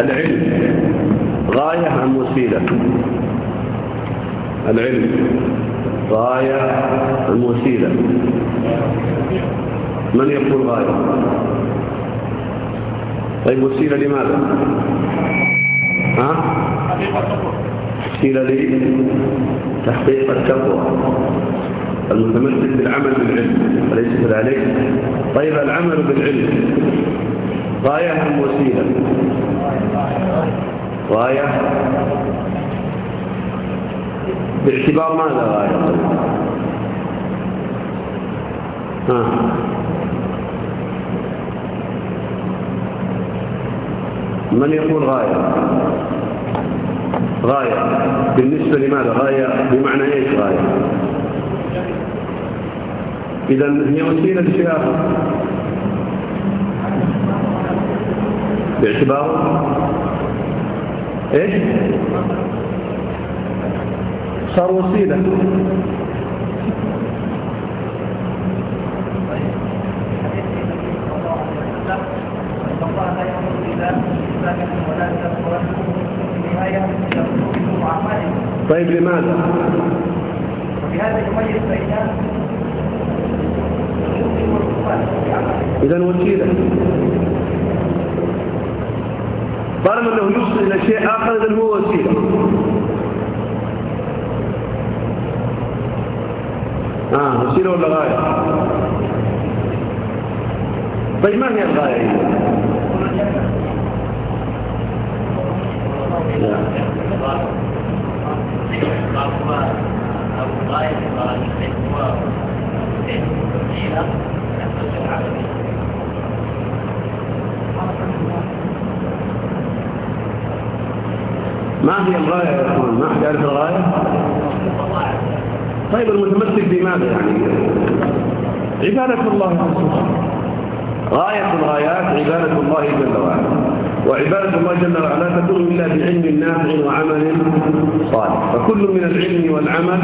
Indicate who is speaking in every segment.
Speaker 1: العلم. غاية أم وسيلة العلم. غاية أم وسيلة من يقول غاية؟ طيب وسيلة لماذا؟ ها؟ وسيلة لتحقيق التقوى. المتمسك بالعمل بالعلم. أليس كذلك؟ طيب العمل بالعلم. غاية أم وسيلة غاية؟ باعتبار ماذا غاية؟ ها. من يقول غاية؟ غاية. بالنسبة لماذا غاية؟ بمعنى إيش غاية؟ إذا هي وسيلة لشيء باعتبار إيش؟ صار وسيلة. طيب لماذا؟
Speaker 2: وبهذا يميز بين
Speaker 1: إذا وسيلة طالما أنه يوصل إلى شيء آخر إذا هو وسيلة. آه وسيلة ولا غاية؟ طيب ما هي الغاية؟ لا. ما هي الغاية يا أخوان؟ ما حد يعرف الغاية؟ طيب المتمسك بماذا يعني؟ عبادة الله غاية الغايات عبادة الله جل وعلا. وعبادة الله جل وعلا تكون إلا بعلم نافع وعمل صالح. فكل من العلم والعمل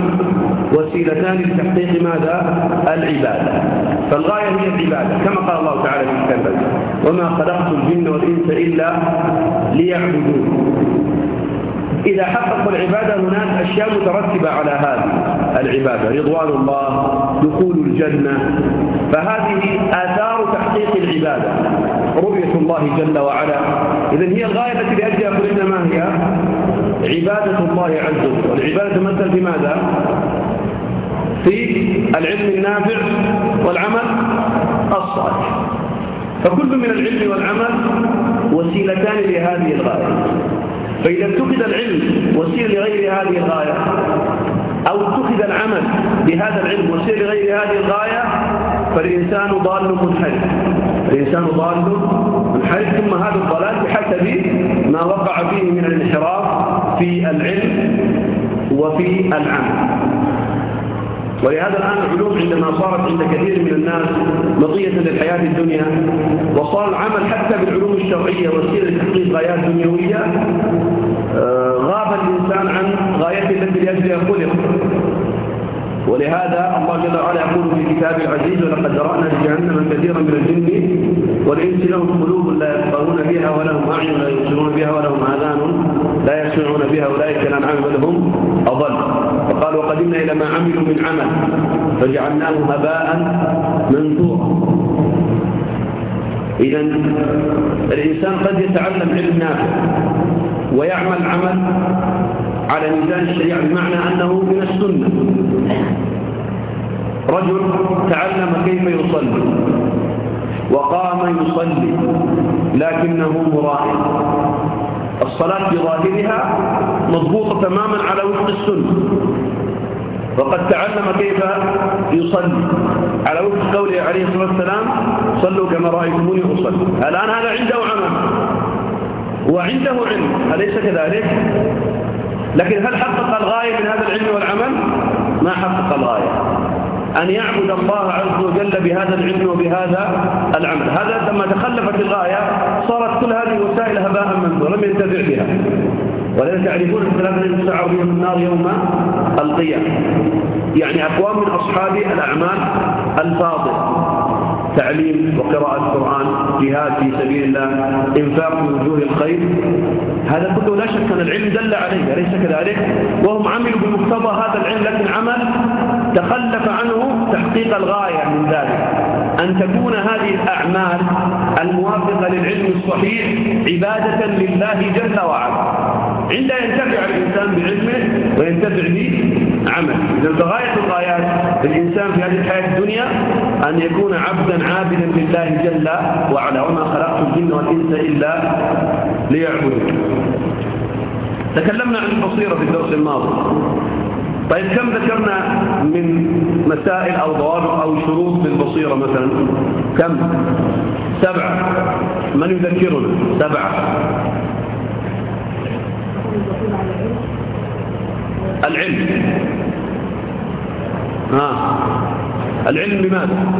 Speaker 1: وسيلتان لتحقيق ماذا؟ العبادة. فالغاية هي العبادة كما قال الله تعالى في الكلمة وما خلقت الجن والإنس إلا ليعبدون. إذا حققوا العبادة هناك أشياء مترتبة على هذه العبادة. رضوان الله دخول الجنة. فهذه آثار تحقيق العبادة. رؤية الله جل وعلا. إذن هي الغاية التي لأجلها قلنا ما هي عبادة الله عز وجل. والعبادة تمثل في ماذا؟ في العلم النافع والعمل الصالح. فكل من العلم والعمل وسيلتان لهذه الغاية. فإذا اتخذ العلم وسيل لغير هذه الغاية أو اتخذ العمل بهذا العلم وسيل لغير هذه الغاية فالإنسان ضال منحرف الإنسان ضال منحرف ثم هذا الضلال بحسب ما وقع فيه من الانحراف في العلم وفي العمل. ولهذا الآن العلوم عندما صارت عند كثير من الناس مطية للحياة الدنيا وصار العمل حتى بالعلوم الشرعية وسيلة لتحقيق غايات دنيوية آه، غاب الإنسان عن غايته التي لأجلها خلق. ولهذا الله جل وعلا يقول في كتابه العزيز ولقد ذرأنا لجهنم كثيرا من الجن والإنس لهم قلوب لا يفقهون بها ولهم أعين لا يبصرون بها ولهم آذان لا يسمعون بها أولئك الأنعام بل هم أضل وقال وقدمنا إلى ما عملوا من عمل فجعلناه هباء منثورا. إذا الإنسان قد يتعلم علم نافع ويعمل عمل على ميزان الشريعة بمعنى أنه من السنة. رجل تعلم كيف يصلي وقام يصلي لكنه مرائي الصلاة بظاهرها مضبوطة تماما على وفق السنة. وقد تعلم كيف يصلي. على وفق قوله عليه الصلاة والسلام صلوا كما رأيتموني أصلي. الآن هذا عنده عمل. وعنده علم. أليس كذلك؟ لكن هل حقق الغاية من هذا العلم والعمل؟ ما حقق الغاية. أن يعبد الله عز وجل بهذا العلم وبهذا العمل. هذا لما تخلفت الغاية صارت كل هذه الوسائل هباء منثورا لم ينتفع بها. ولذلك تعرفون الثلاثة الذين يستعر بهم النار يوم القيامة. يعني أقوام من أصحاب الأعمال الفاضلة تعليم وقراءة القرآن جهاد في سبيل الله إنفاق في وجوه الخير. هذا كله لا شك أن العلم دل عليه أليس كذلك؟ وهم عملوا بمقتضى هذا العلم لكن عمل تخلف عنه تحقيق الغاية من ذلك. أن تكون هذه الأعمال الموافقة للعلم الصحيح عبادة لله جل وعلا. عند ينتفع الإنسان بعلمه وينتفع بعمله. إذا غاية الغايات الإنسان في هذه الحياة الدنيا أن يكون عبدا عابدا لله جل وعلا. وما خلقت الجن والإنس إلا ليعبدوا تكلمنا عن البصيرة في الدرس الماضي. طيب كم ذكرنا من مسائل أو ضوابط أو شروط للبصيرة مثلا؟ كم؟ سبعة. من يذكرنا؟ سبعة. العلم. ها. العلم بماذا؟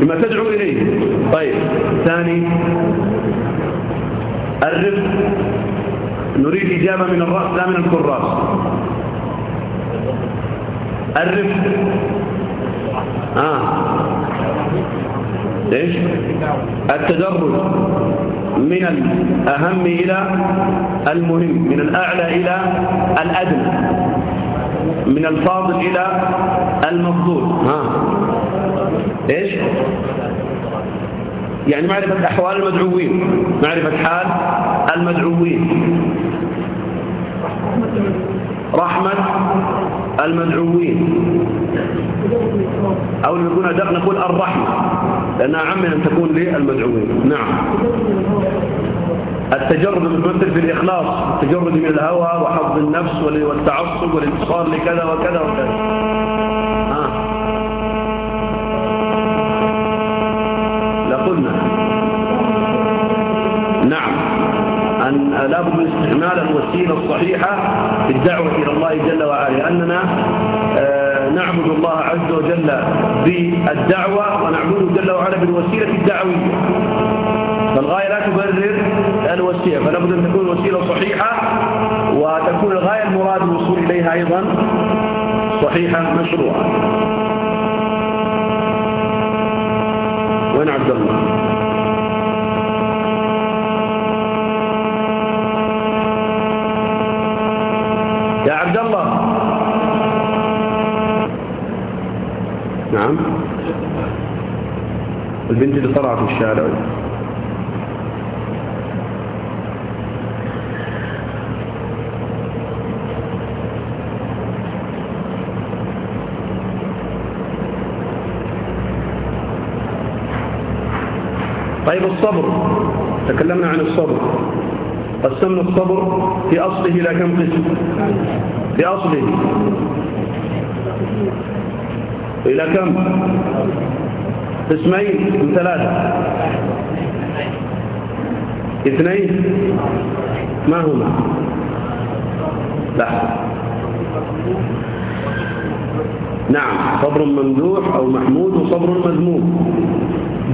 Speaker 1: بما تدعو إليه. طيب ثاني. الرفق نريد إجابة من الرأس لا من الكراس. الرفق. آه. إيش؟ التدرج. من الأهم إلى المهم من الأعلى إلى الأدنى. من الفاضل إلى المفضول. ها إيش؟ يعني معرفة أحوال المدعوين معرفة حال المدعوين. رحمة المدعوين. أو يكون أدق نقول الرحمة لأنها عم أن تكون للمدعوين. نعم. التجرد المتمثل في الإخلاص التجرد من الهوى وحظ النفس والتعصب والانتصار لكذا وكذا وكذا. لابد من استعمال الوسيلة الصحيحة في الدعوة إلى الله جل وعلا لأننا آه نعبد الله عز وجل بالدعوة ونعبده جل وعلا بالوسيلة الدعوية. فالغاية لا تبرر الوسيلة فلا بد أن تكون الوسيلة صحيحة وتكون الغاية المراد الوصول إليها أيضا صحيحة مشروعة وين عبد الله؟ يا عبد الله. نعم. البنت اللي طلعت في الشارع. طيب الصبر. تكلمنا عن الصبر. قسمنا الصبر في أصله إلى كم قسم في أصله. إلى كم؟ قسمين من ثلاثة. اثنين. ما هما؟ لا. نعم. صبر ممدوح أو محمود وصبر مذموم.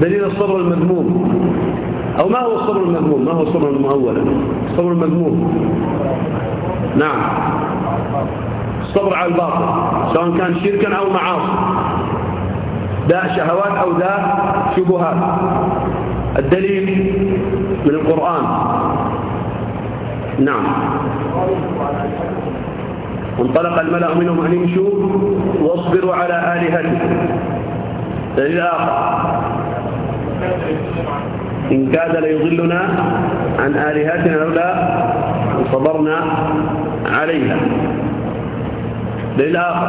Speaker 1: دليل الصبر المذموم. أو ما هو الصبر المذموم؟ ما هو الصبر المؤول؟ الصبر المذموم. نعم. الصبر على الباطل سواء كان شركا أو معاصي. ذا شهوات أو ذا شبهات. الدليل من القرآن. نعم. وانطلق الملأ منهم أن يمشوا واصبروا على آلهتهم. دليل آخر. إن كاد ليضلنا عن آلهتنا لولا صبرنا عليها. دليل آخر.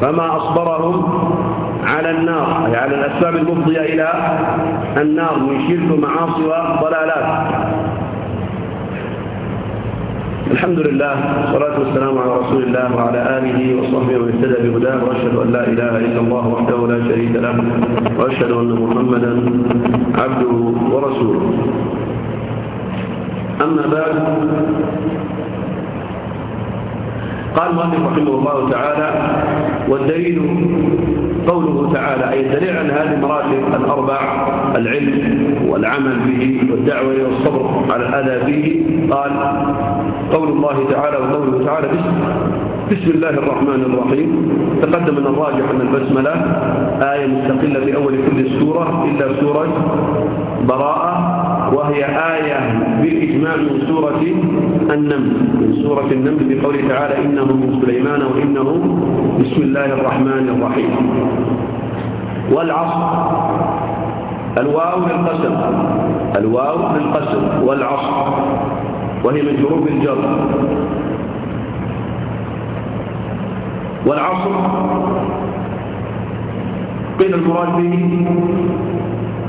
Speaker 1: فما أصبرهم على النار أي على الأسباب المفضية إلى النار من شرك ومعاصي وضلالات. الحمد لله والصلاة والسلام على رسول الله وعلى آله وصحبه ومن اهتدى بهداه وأشهد أن لا إله إلا الله وحده لا شريك له وأشهد أن محمدا عبده ورسوله. أما بعد قال مؤلف رحمه الله تعالى والدليل قوله تعالى أي الدليل على هذه المراتب الأربع العلم والعمل به والدعوة إلى الصبر على الأذى به قال قول الله تعالى وقوله تعالى بسم, الله الرحمن الرحيم تقدم من الراجح أن البسملة آية مستقلة في أول كل سورة إلا سورة براءة وهي آية بالإجماع من سورة النمل من سورة النمل بقوله تعالى إنه من سليمان وإنه بسم الله الرحمن الرحيم. والعصر الواو للقسم الواو للقسم والعصر وهي من حروف الجر. والعصر قيل المراد به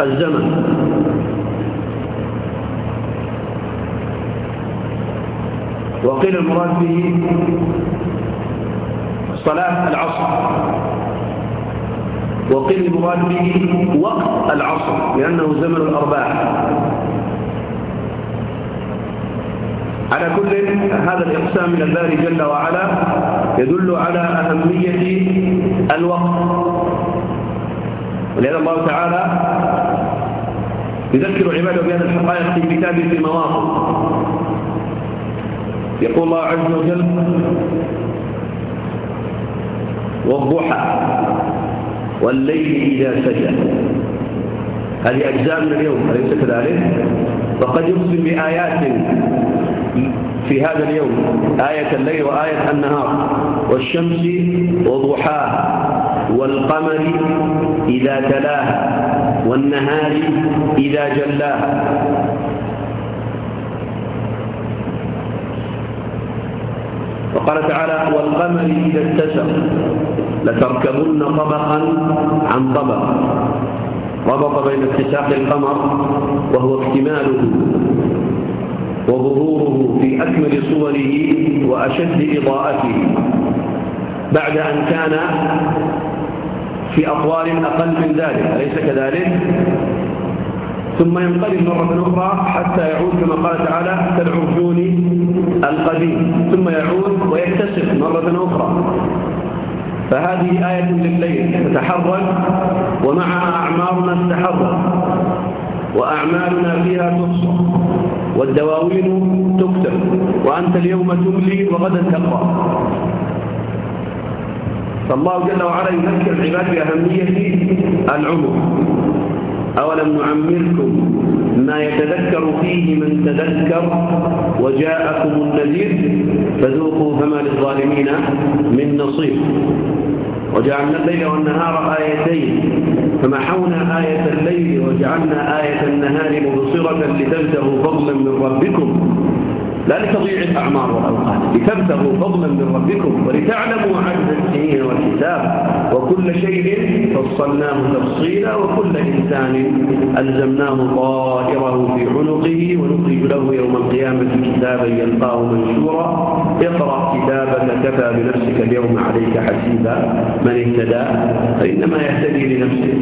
Speaker 1: الزمن. وقيل المراد به صلاة العصر. وقيل المراد به وقت العصر لأنه زمن الأرباع على كل هذا الإقسام من الباري جل وعلا يدل على أهمية الوقت. ولهذا الله تعالى يذكر عباده بهذه الحقائق في كتابه في مواقف. يقول الله عز وجل والضحى والليل إذا سجى هذه أجزاء من اليوم أليس كذلك؟ وقد يقسم بآيات في هذا اليوم آية الليل وآية النهار والشمس وضحاها والقمر إذا تلاها والنهار إذا جلاها وقال تعالى والقمر إذا اتسق لتركبن طبقا عن طبق ربط بين اتساق القمر وهو اكتماله وظهوره في أكمل صوره وأشد إضاءته بعد أن كان في أطوال أقل من ذلك أليس كذلك؟ ثم ينقلب مرة أخرى حتى يعود كما قال تعالى كالعرجون القديم. ثم يعود ويكتسب مرة أخرى. فهذه آية لليل تتحرك ومعها أعمارنا تتحرك وأعمالنا فيها تحصى والدواوين تكتب وأنت اليوم تملي وغدا تقرأ فالله جل وعلا يذكر العباد بأهمية العمر. أولم نعمركم ما يتذكر فيه من تذكر وجاءكم النذير فذوقوا فما للظالمين من نصير وجعلنا الليل والنهار آيتين فمحونا آية الليل وجعلنا آية النهار مبصرة لتبتغوا فضلا من ربكم. لا لتضيع الأعمار والأوقات. لتبتغوا فضلا من ربكم ولتعلموا عدد السنين والحساب. وكل شيء فصلناه تفصيلا وكل إنسان ألزمناه طائره في عنقه ونخرج له يوم القيامة كتابا يلقاه منشورا. اقرأ كتابك كفى بنفسك اليوم عليك حسيبا. من اهتدى فإنما يهتدي لنفسه.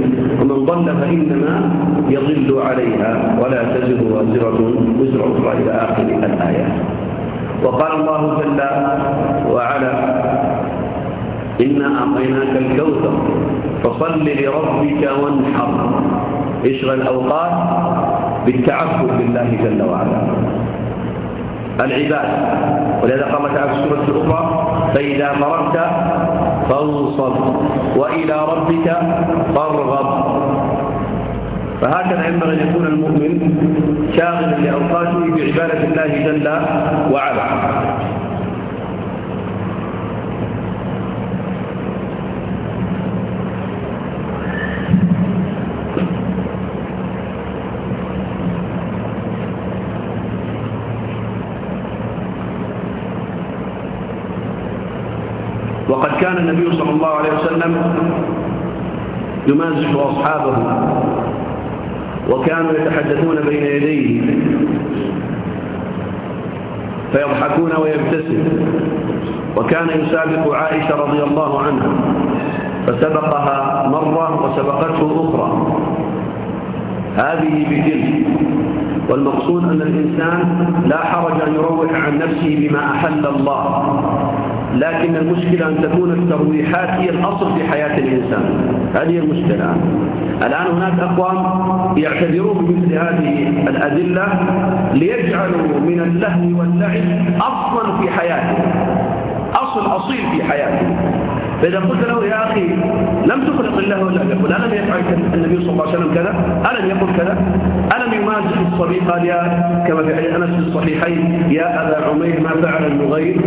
Speaker 1: ومن ضل فإنما يضل عليها. ولا تزر وزرة وزر أخرى إلى آخر الآيات وقال الله جل وعلا إنا أعطيناك الكوثر فصل لربك وانحر. اشغل الأوقات بالتعبد بالله جل وعلا. العباد. ولهذا قال تعالى في السورة الأخرى فإذا فرغت فانصب وإلى ربك فارغب. فهكذا ينبغي أن يكون المؤمن شاغلا لأوقاته بعبادة الله جل وعلا. وقد كان النبي صلى الله عليه وسلم يمازح أصحابه. وكانوا يتحدثون بين يديه. فيضحكون ويبتسم. وكان يسابق عائشة رضي الله عنها. فسبقها مرة وسبقته أخرى. هذه بتلك والمقصود أن الإنسان لا حرج أن يروح عن نفسه بما أحل الله. لكن المشكلة أن تكون الترويحات هي الأصل في حياة الإنسان. هذه المشكلة. الآن هناك أقوام يعتبرون بمثل هذه الأدلة ليجعلوا من اللهو واللعب أصلا في حياته أصل أصيل في حياته فإذا قلت له يا أخي لم تخلق الله ولا يقول ألم يفعل النبي صلى الله عليه وسلم كذا. ألم يقل كذا؟ ألم يمازح الصبي؟ قال يا كما في حديث أنس في الصحيحين يا أبا عمير ما فعل المغير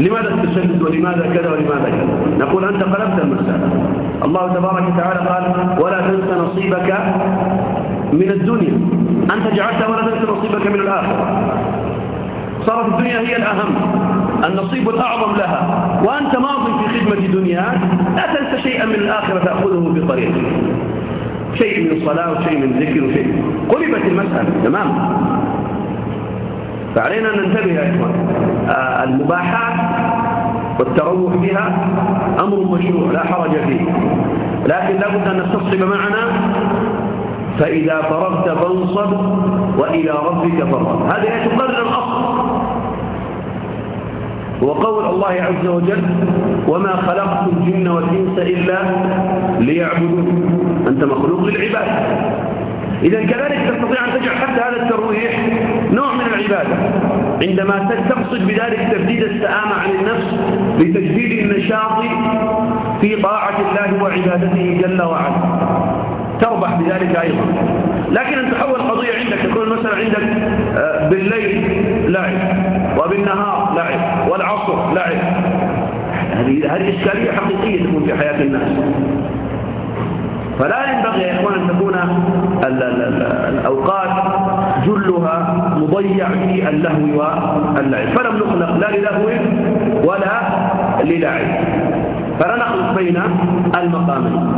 Speaker 1: لماذا التشدد ولماذا كذا ولماذا كذا؟ نقول أنت قلبت المسألة. الله تبارك وتعالى قال ولا تنس نصيبك من الدنيا. أنت جعلت ولا تنس نصيبك من الآخرة. صارت الدنيا هي الأهم النصيب الأعظم لها. وأنت ماض في خدمة دنياك لا تنسى شيئا من الآخرة تأخذه بطريق شيء من الصلاة وشيء من الذكر وشيء. قلبت المسألة تمام؟ فعلينا أن ننتبه يا إخوان. آه، المباحات والتروح بها أمر مشروع لا حرج فيه. لكن لابد أن نستصحب معنا فإذا فرغت فانصب وإلى ربك فارغب. هذه تقرر الأصل. وقول الله عز وجل وما خلقت الجن والإنس إلا ليعبدون. أنت مخلوق للعباد. إذا كذلك تستطيع أن تجعل حتى هذا الترويح نوع من العبادة. عندما تقصد بذلك تبديد السآمة عن النفس لتجديد النشاط في طاعة الله وعبادته جل وعلا. تربح بذلك أيضا. لكن أن تحول قضية عندك تكون المسألة عندك آه، بالليل لعب وبالنهار لعب والعصر لعب. هذه هذه إشكالية حقيقية تكون في حياة الناس. فلا ينبغي يا إخوان أن تكون الأوقات جلها مضيع في اللهو واللعب فلم نخلق لا للهو ولا للعب. فلا نخلق بين المقامين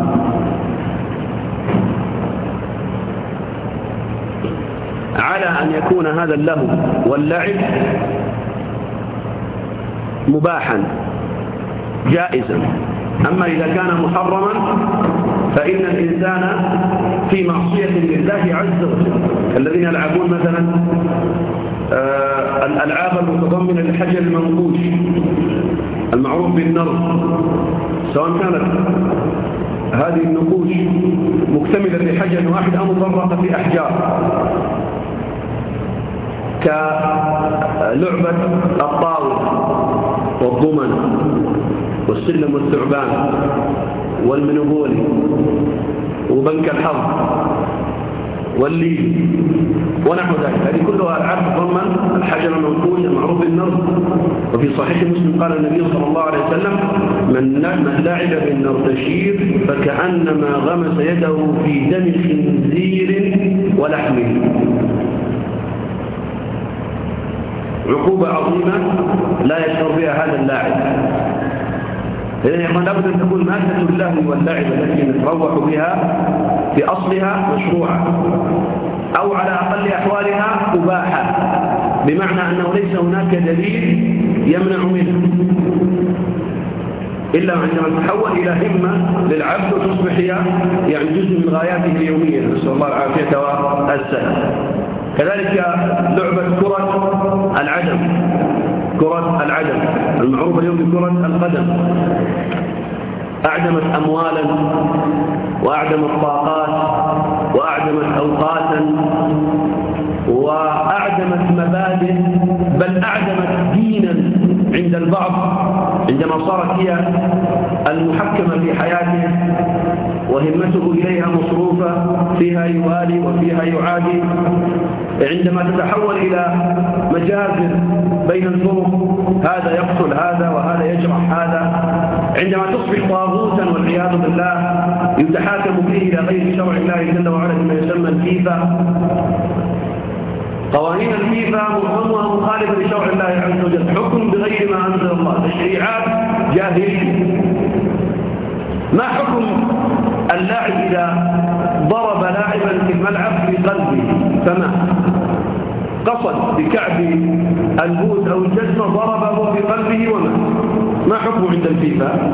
Speaker 1: على أن يكون هذا اللهو واللعب مباحا جائزا. أما إذا كان محرما فإن الإنسان في معصية لله عز وجل. الذين يلعبون مثلا آه، الألعاب المتضمنة للحجر المنقوش المعروف بالنرد سواء كانت هذه النقوش مكتملة لحجر واحد أو مفرقة في أحجار. كلعبة الطاولة والضمن والسلم والثعبان والمنبولي وبنك الحظ والليل ونحو ذلك. هذه كلها ألعاب تضمن الحجر المنقوش المعروف بالنرد وفي صحيح مسلم قال النبي صلى الله عليه وسلم من من لعب بالنرتشير فكأنما غمس يده في دم خنزير ولحمه. عقوبة عظيمة لا يشعر بها هذا اللاعب. يقول لابد أن تكون مادة اللهو واللعب التي نتروح بها في أصلها مشروعة أو على أقل أحوالها مباحة بمعنى أنه ليس هناك دليل يمنع منه إلا عندما تحول إلى همة للعبد وتصبح هي يعني جزء من غاياته اليومية. نسأل الله العافية والسلام. كذلك لعبة كرة العدم. كرة العدم المعروفة اليوم بكرة القدم. أعدمت أموالا وأعدمت طاقات وأعدمت أوقاتا. وأعدمت مبادئ بل أعدمت دينا عند البعض عندما صارت هي المحكمة في حياته وهمته إليها مصروفة فيها يوالي وفيها يعادي. عندما تتحول إلى مجازر بين الفرق هذا يقتل هذا وهذا يجرح هذا. عندما تصبح طاغوتا والعياذ بالله يتحاكم فيه إلى غير شرع الله جل وعلا بما يسمى الفيفا قوانين الفيفا معظمها مخالفة لشرع الله عز وجل. حكم بغير ما أنزل الله. تشريعات جاهلية. ما حكم اللاعب إذا ضرب لاعبا في الملعب في قلبه؟ فما قصد بكعب البوت أو الجزمة ضربه في قلبه وما؟ ما حكمه عند الفيفا؟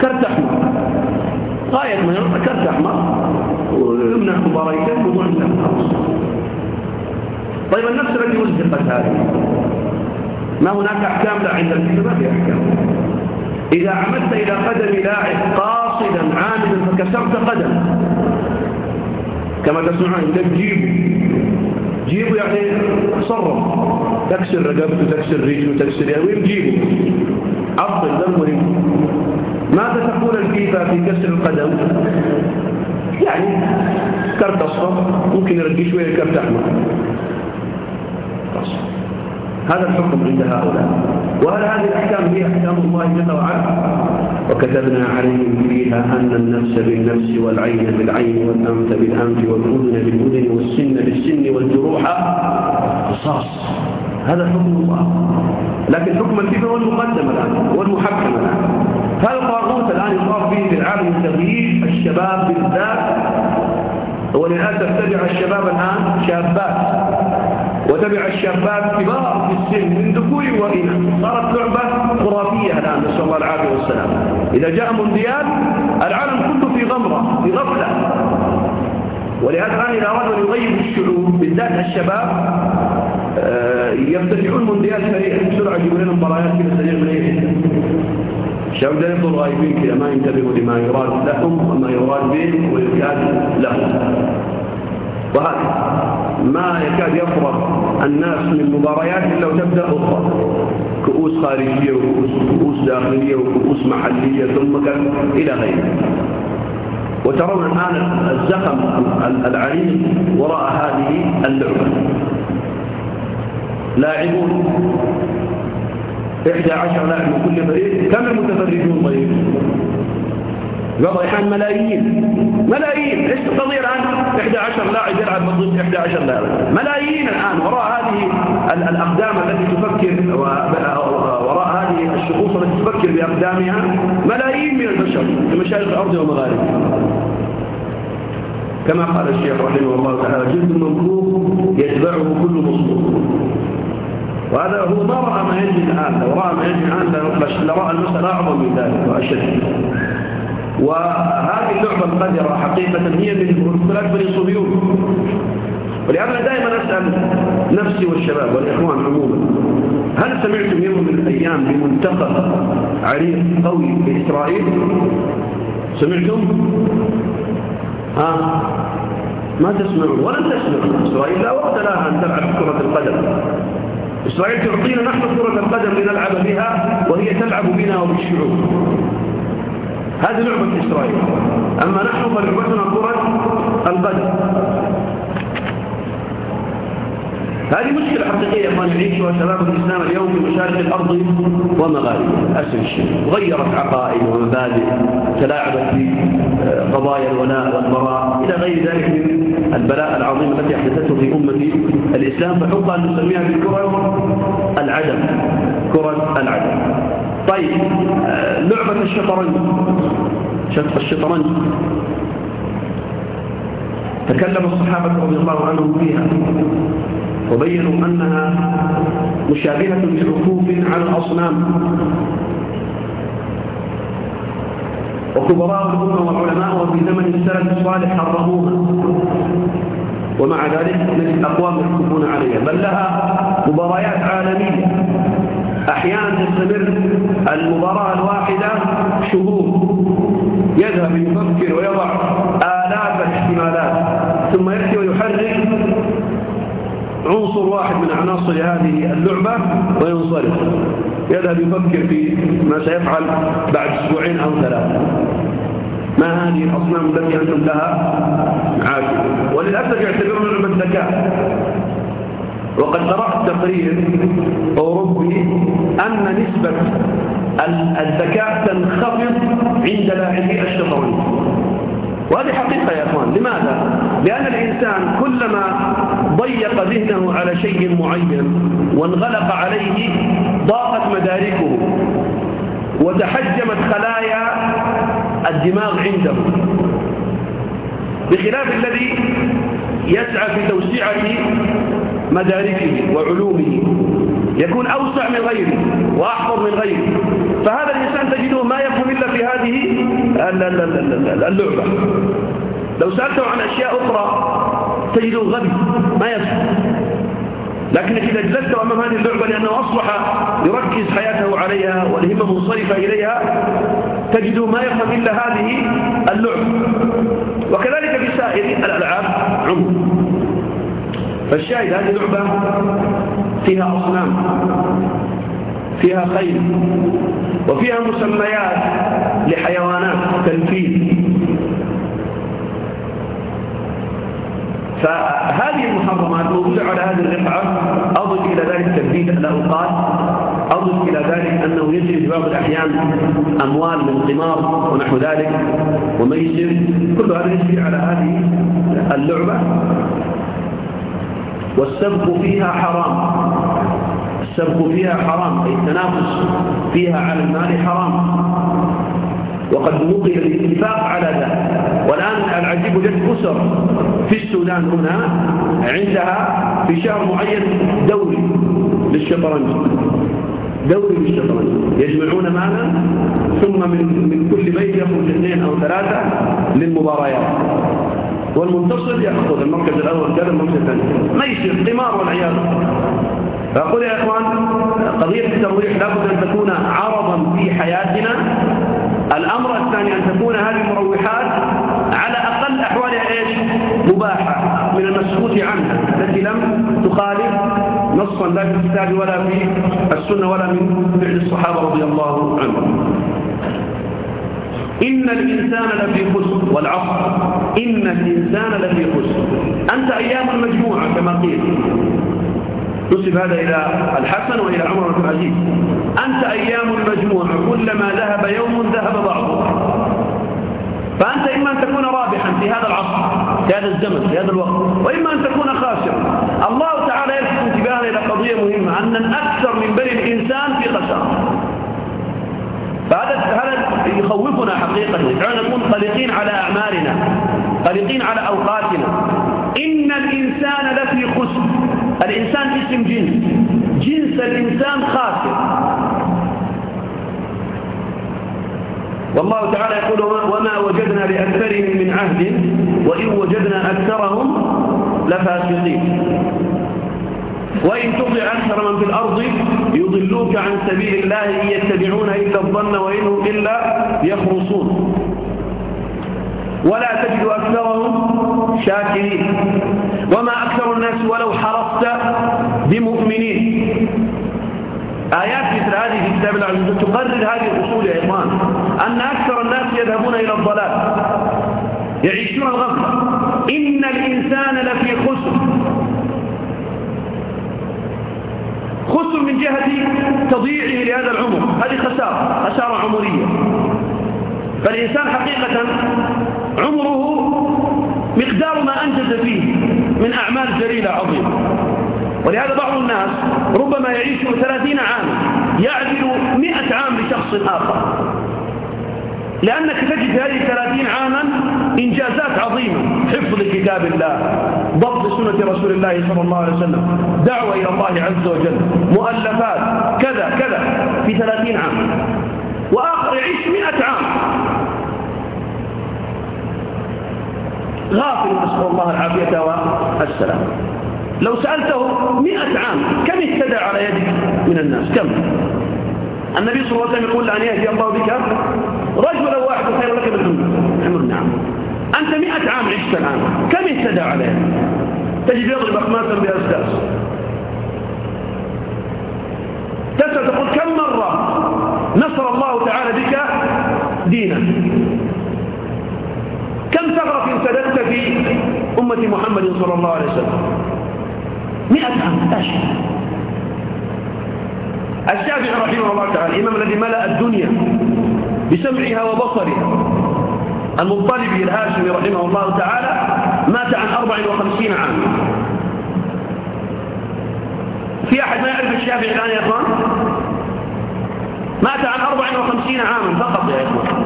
Speaker 1: كرت أحمر. غاية ما يرى كرت أحمر. ويمنع مباريتين موضوع انتهى طيب النفس التي وزقت هذه. ما هناك أحكام لا عند الفيفا ما في أحكام. إذا عمدت إلى قدم لاعب قاصدا عامدا فكسرت قدم. كما تسمعون تجيبه. جيبه يعني صرف تكسر رقبته تكسر رجله تكسر يعني جيبه عضل دم ماذا تقول الفيفا في كسر القدم؟ يعني كرت أصفر ممكن يرقي شوية كرت أحمر. هذا الحكم عند هؤلاء. وهل هذه الأحكام هي أحكام الله جل وعلا؟ وكتبنا عليهم فيها أن النفس بالنفس والعين بالعين والأنف بالأنف والأذن بالأذن والسن بالسن والجروح. قصاص. هذا حكم الله. لكن حكم الكفر هو المقدم الآن والمحكم الآن. هذا الطاغوت الآن يصاب به في العالم تغيير الشباب بالذات. وللأسف تبع الشباب الآن شابات. وتبع الشابات كبار في السن من ذكور وإناث. صارت لعبة خرافية الآن نسأل الله العافية والسلام. إذا جاء مونديال العالم كله في غمرة في غفلة. ولهذا الآن إذا أرادوا أن يغيروا الشعوب بالذات الشباب آه، يفتتحون مونديال سريع بسرعة يجيبوا لنا مباريات كذا سريع من أي الشباب لا يفضلوا غايبين كذا ما ينتبهوا لما يراد لهم وما يراد به ويكاد لهم. وهكذا ما يكاد يفرغ الناس من مباريات إلا وتبدأ أخرى. كؤوس خارجية وكؤوس داخلية وكؤوس محلية ثم إلى غيره. وترون الآن الزخم العريض وراء هذه اللعبة. لاعبون. 11 لاعب من كل فريق. كم المتفرجون طيب؟ قضى ملايين. ملايين. إيش القضية الآن؟ 11 لاعب يلعب ضد 11 لاعب. ملايين الآن. وراء هذه الأقدام التي تفكر وراء هذه الشخوص التي تفكر بأقدامها ملايين من البشر في مشارق الأرض ومغاربها. كما قال الشيخ رحمه الله تعالى جلد مملوك يتبعه كل مصلوب وهذا هو ما رأى ما يجري الآن. لو رأى ما يجري الآن لرأى المسألة أعظم من ذلك وأشد. وهذه اللعبة القذرة حقيقة هي من مرسلات بني صهيون ولهذا دائما أسأل نفسي والشباب والإخوان عموما هل سمعتم يوم من الأيام بمنتخب عريق قوي في إسرائيل سمعتم؟ آه ما تسمعون؟ ولن تسمعون. إسرائيل لا وقت لها أن تلعب كرة القدم. إسرائيل تعطينا نحن كرة القدم لنلعب بها وهي تلعب بنا وبالشعوب. هذه لعبة إسرائيل. أما نحن فلعبتنا كرة القدم. هذه مشكلة حقيقية يا اخوان يعيشها شباب الإسلام اليوم في مشارق الأرض ومغاربها أسف الشيء. غيرت عقائد ومبادئ تلاعبت في آه، قضايا الولاء والبراء. إلى غير ذلك من البلاء العظيم التي أحدثته في أمة الإسلام فحق أن نسميها بكرة العدم. كرة العدم. طيب لعبة الشطرنج. الشطرنج. تكلم الصحابة رضي الله عنهم فيها وبينوا أنها مشابهة لعكوف على الأصنام. وكبراء الأمة والعلماء في زمن السلف الصالح حرموها. ومع ذلك نجد أقوام يحكمون عليها. بل لها مباريات عالمية. أحيانا تستمر المباراة الواحدة شهور. يذهب يفكر ويضع آلاف الاحتمالات ثم يأتي ويحرك عنصر واحد من عناصر هذه اللعبة وينصرف. يذهب يفكر في ما سيفعل بعد أسبوعين أو ثلاثة. ما هذه الأصنام التي أنتم لها؟ عاكفون وللأسف يعتبرون لعبة ذكاء. وقد قرأت تقرير أوروبي أن نسبة الذكاء تنخفض عند لاعبي الشطرنج وهذه حقيقة يا أخوان. لماذا؟ لأن الإنسان كلما ضيق ذهنه على شيء معين وانغلق عليه ضاقت مداركه وتحجمت خلايا الدماغ عنده. بخلاف الذي يسعى في توسعة مداركه وعلومه. يكون أوسع من غيره وأحفظ من غيره. فهذا الإنسان تجده ما يفهم إلا في هذه اللعبة. لو سألته عن أشياء أخرى تجده غبي ما يفهم. لكنك إذا جلست أمام هذه اللعبة لأنه أصبح يركز حياته عليها والهمة منصرفة إليها تجد ما يفهم إلا هذه اللعبة. وكذلك في سائر الألعاب عمر فالشاهد هذه لعبة فيها أصنام فيها خيل وفيها مسميات لحيوانات تنفيذ. فهذه المحرمات موجودة على هذه الرقعة أضف إلى ذلك تبديد الأوقات. أضف إلى ذلك أنه يجري في بعض الأحيان أموال من قمار ونحو ذلك وميسر. كل هذا يجري على هذه اللعبة. والسبق فيها حرام. السبق فيها حرام أي التنافس فيها على المال حرام. وقد نقل الاتفاق على ذلك. والآن العجيب وجدت أسر في السودان هنا عندها في شهر معين دوري للشطرنج. دوري للشطرنج. يجمعون مالا ثم من من كل بيت يخرج اثنين أو ثلاثة للمباريات. والمنتصر يأخذ المركز الأول كذا المركز الثاني. ما يصير قمار والعياذ فأقول يا إخوان قضية الترويح لابد أن تكون عرضا في حياتنا. الأمر الثاني أن تكون هذه المروحات على أقل أحوالها إيش؟ مباحة من المسكوت عنها التي لم تخالف نصا لا في الكتاب ولا في السنة ولا من فعل الصحابة رضي الله عنهم. إن الإنسان لفي خسر والعصر إن الإنسان لفي خسر. أنت أيام مجموعة كما قيل. نسب هذا إلى الحسن وإلى عمر بن العزيز أنت أيام المجموعة كلما ذهب يوم ذهب بعضه. فأنت إما أن تكون رابحا في هذا العصر في هذا الزمن في هذا الوقت وإما أن تكون خاسرا. الله تعالى يلفت انتباهنا إلى قضية مهمة أن الأكثر من بني الإنسان في خسارة. فهذا هذا يخوفنا حقيقة. يجعلنا نكون قلقين على أعمالنا قلقين على أوقاتنا. إن الإنسان لفي خسر. الإنسان اسم جنس. جنس الإنسان خاسر. والله تعالى يقول وما وجدنا لأكثرهم من عهد وإن وجدنا أكثرهم لفاسقين. وإن تطع أكثر من في الأرض يضلوك عن سبيل الله إن يتبعون إلا الظن وإنهم إلا يخرصون. ولا تجد أكثرهم شاكرين. وما أكثر الناس ولو حرصت بمؤمنين. آيات مثل هذه في كتاب وجل تقرر هذه الأصول يا إخوان أن أكثر الناس يذهبون إلى الضلال يعيشون الغفلة. إن الإنسان لفي خسر. خسر من جهة تضييعه لهذا العمر. هذه خسارة خسارة عمرية. فالإنسان حقيقة عمره مقدار ما أنجز فيه من أعمال جليلة عظيمة. ولهذا بعض الناس ربما يعيش ثلاثين عاما يعدل مئة عام لشخص آخر. لأنك تجد هذه الثلاثين عاما إنجازات عظيمة. حفظ كتاب الله ضبط سنة رسول الله صلى الله عليه وسلم دعوة إلى الله عز وجل مؤلفات كذا كذا في ثلاثين عام. وآخر يعيش مئة عام. غافل نسأل الله العافية والسلام. لو سألته مئة عام كم اهتدى على يدك من الناس؟ كم؟ النبي صلى الله عليه وسلم يقول لأن يهدي الله بك رجلا واحد خير لك من حمر نعم. أنت مئة عام عشت الآن. كم اهتدى على يدك تجد يضرب أخماسا بأسداس. تسأل تقول كم مرة نصر الله تعالى بك دينا؟ كم ثغرة سددت في أمة محمد صلى الله عليه وسلم؟ مئة عام شيء الشافعي رحمه الله تعالى الإمام الذي ملأ الدنيا بسمعها وبصرها. المطلبي الهاشمي رحمه الله تعالى مات عن 54 عاما في أحد ما يعرف الشافعي الآن يا إخوان؟ مات عن 54 عاما فقط يا إخوان.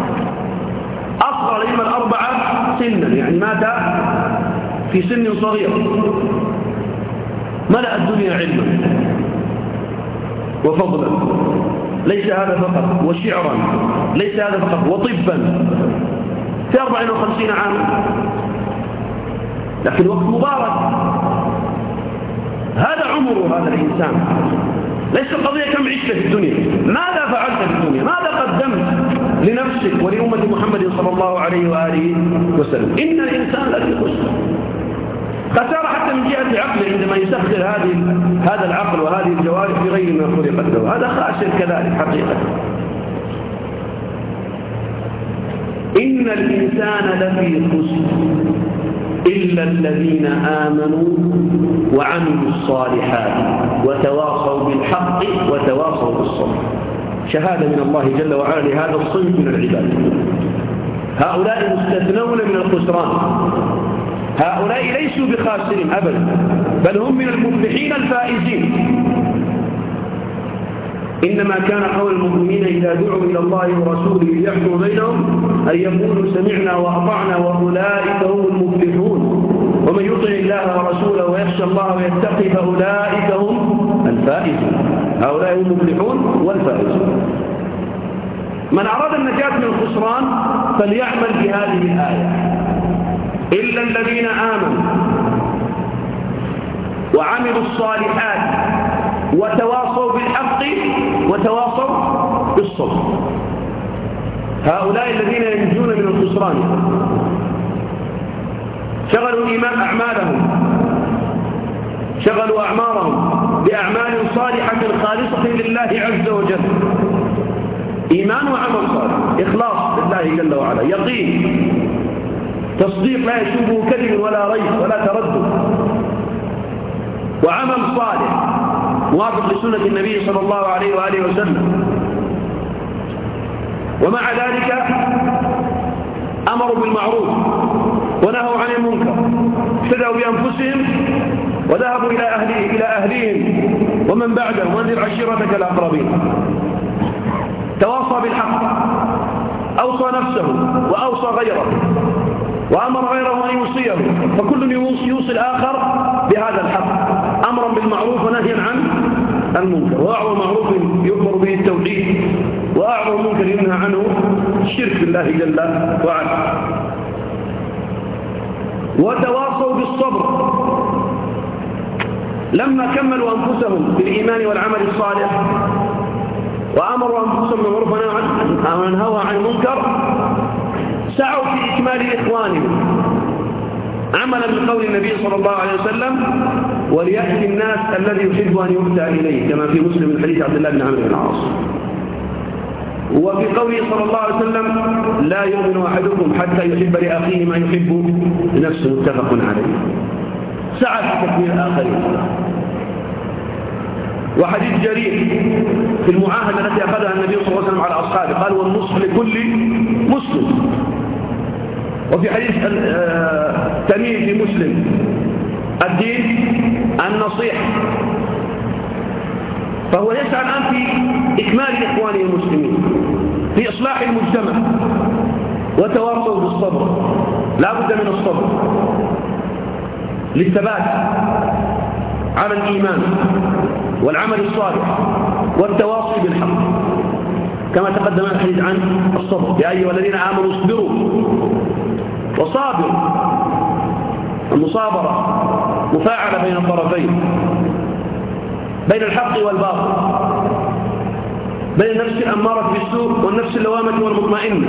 Speaker 1: أصغر الأئمة الأربعة سنا يعني مات في سن صغير. ملأ الدنيا علما. وفضلا. ليس هذا فقط وشعرا. ليس هذا فقط وطبا. في 54 عاما لكن وقت مبارك. هذا عمر هذا الإنسان. ليس القضية كم عشت في الدنيا. ماذا فعلت في الدنيا؟ ماذا قدمت لنفسك ولأمة محمد صلى الله عليه وآله وسلم؟ إن الإنسان لفي خسر حتى من جهة عقله عندما يسخر هذه هذا العقل وهذه الجوارح بغير ما خلقت له. هذا خاسر كذلك حقيقة. إن الإنسان لفي خسر إلا الذين آمنوا وعملوا الصالحات وتواصوا بالحق وتواصوا بالصبر. شهادة من الله جل وعلا لهذا الصنف من العباد. هؤلاء مستثنون من الخسران. هؤلاء ليسوا بخاسرين أبدا بل هم من المفلحين الفائزين. إنما كان قول المؤمنين إذا دعوا إلى الله ورسوله ليحكم بينهم أن يقولوا سمعنا وأطعنا وأولئك هم المفلحون. ومن يطع الله ورسوله ويخشى الله ويتقي فأولئك هم الفائزون. هؤلاء هم المفلحون والفائزون. من أراد النجاة من الخسران فليعمل بهذه الآية. إلا الذين آمنوا وعملوا الصالحات وتواصوا بالحق وتواصوا بالصبر. هؤلاء الذين ينجون من الخسران. شغلوا إيمان أعمالهم. شغلوا أعمارهم بأعمال صالحة خالصة لله عز وجل. إيمان وعمل صالح. إخلاص لله جل وعلا. يقين. تصديق لا يشوبه كذب ولا ريب ولا تردد. وعمل صالح موافق لسنة النبي صلى الله عليه وآله وسلم. ومع ذلك أمروا بالمعروف ونهوا عن المنكر. ابتدأوا بأنفسهم وذهبوا إلى أهله إلى أهليهم. ومن بعدهم وانذر عشيرتك الأقربين. تواصى بالحق أوصى نفسه وأوصى غيره. وأمر غيره أن يوصيه فكل يوصي الآخر بهذا الحق. أمرا بالمعروف ونهيا عن المنكر. وأعظم معروف يؤمر به التوحيد وأعظم منكر ينهى عنه الشرك بالله جل وعلا. وتواصوا بالصبر. لما كملوا أنفسهم بالإيمان والعمل الصالح. وأمروا أنفسهم بالمعروف ونهوا عن المنكر. سعوا في إكمال إخوانهم. عملا بقول النبي صلى الله عليه وسلم وليأتي الناس الذي يحب أن يؤتى إليه. كما في مسلم من حديث عبد الله بن عمرو بن العاص. وفي قوله صلى الله عليه وسلم لا يؤمن أحدكم حتى يحب لأخيه ما يحب لنفسه متفق عليه. سعى في تكوين الآخرين. وحديث جرير في المعاهدة التي أخذها النبي صلى الله عليه وسلم على أصحابه. قال والنصح لكل مسلم. وفي حديث آه، تميم في مسلم الدين النصيحة فهو يسعى الآن في إكمال إخوانه المسلمين في إصلاح المجتمع وتواصل بالصبر. لا بد من الصبر. للثبات على الإيمان. والعمل الصالح والتواصي بالحق. كما تقدم الحديث عن الصبر. يا أيها الذين آمنوا اصبروا وصابروا. المصابرة مفاعلة بين الطرفين. بين الحق والباطل. بين النفس الأمارة بالسوء والنفس اللوامة والمطمئنة.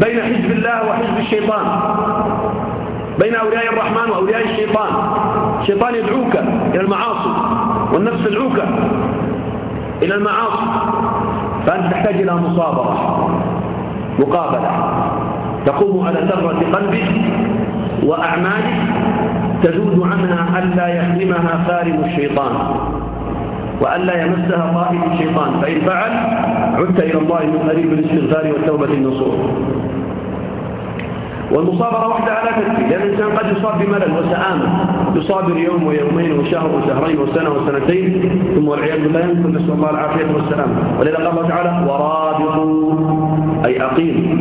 Speaker 1: بين حزب الله وحزب الشيطان. بين أولياء الرحمن وأولياء الشيطان. الشيطان يدعوك إلى المعاصي. والنفس تدعوك إلى المعاصي. فأنت تحتاج إلى مصابرة مقابلة. تقوم على ثرة قلبك وأعمالك تزود عنها ألا يحرمها خارم الشيطان وألا يمسها قائد الشيطان. فإن فعل عدت إلى الله من قريب بالاستغفار والتوبة النصوح والمصابرة وحدها لا تكفي لأن الإنسان قد يصاب بملل وسآمة يصابر يوم ويومين وشهر وشهرين وسنة وسنتين ثم والعياذ بالله يمكن نسأل الله العافية والسلام ولذا قال الله تعالى ورابطوا أي أقيموا.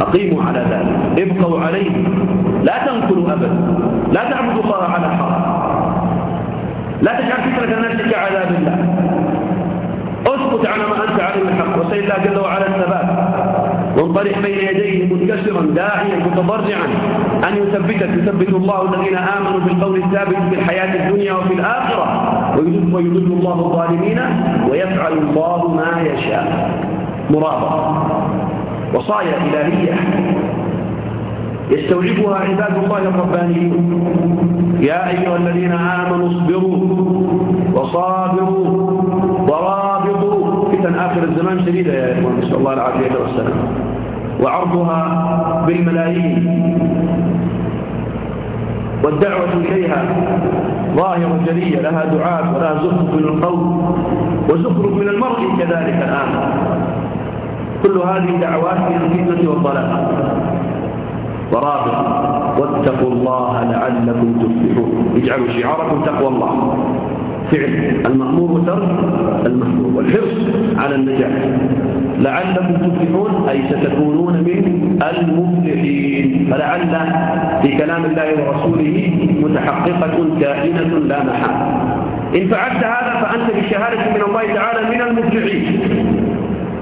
Speaker 1: أقيموا على ذلك. ابقوا عليه. لا تنقلوا أبدا. لا تعبدوا الله على الحق. لا تجعل فكرة نفسك عذاب الله اثبت على ما أنت عليه الحق وسيد الله جل وعلا الثبات. منطلق بين يديه منكسرا داعيا متضرعا أن يثبتك يثبت الله الذين آمنوا بالقول الثابت في الحياة الدنيا وفي الآخرة. ويضل الله الظالمين ويفعل الله ما يشاء. مرابط وصايا إلهية يستوعبها عباد الله الربانيون. يا أيها الذين آمنوا اصبروا وصابروا ورابطوا. فتن آخر الزمان شديدة يا إخوان. نسأل الله العافية والسلام. وعرضها بالملايين. والدعوة إليها ظاهرة جلية لها دعاء ولها زخرف من القول وزخرف من المرء كذلك الآن. كل هذه دعوات من الفتنة والضلال. ورابع واتقوا الله لعلكم تفلحون. اجعلوا شعاركم تقوى الله. فعل المأمور وترك المحمور والحرص على النجاح. لعلكم تفلحون أي ستكونون من المفلحين. فلعل في كلام الله ورسوله متحققة كائنة لا محال إن فعلت هذا فأنت بشهادة من الله تعالى من المفلحين.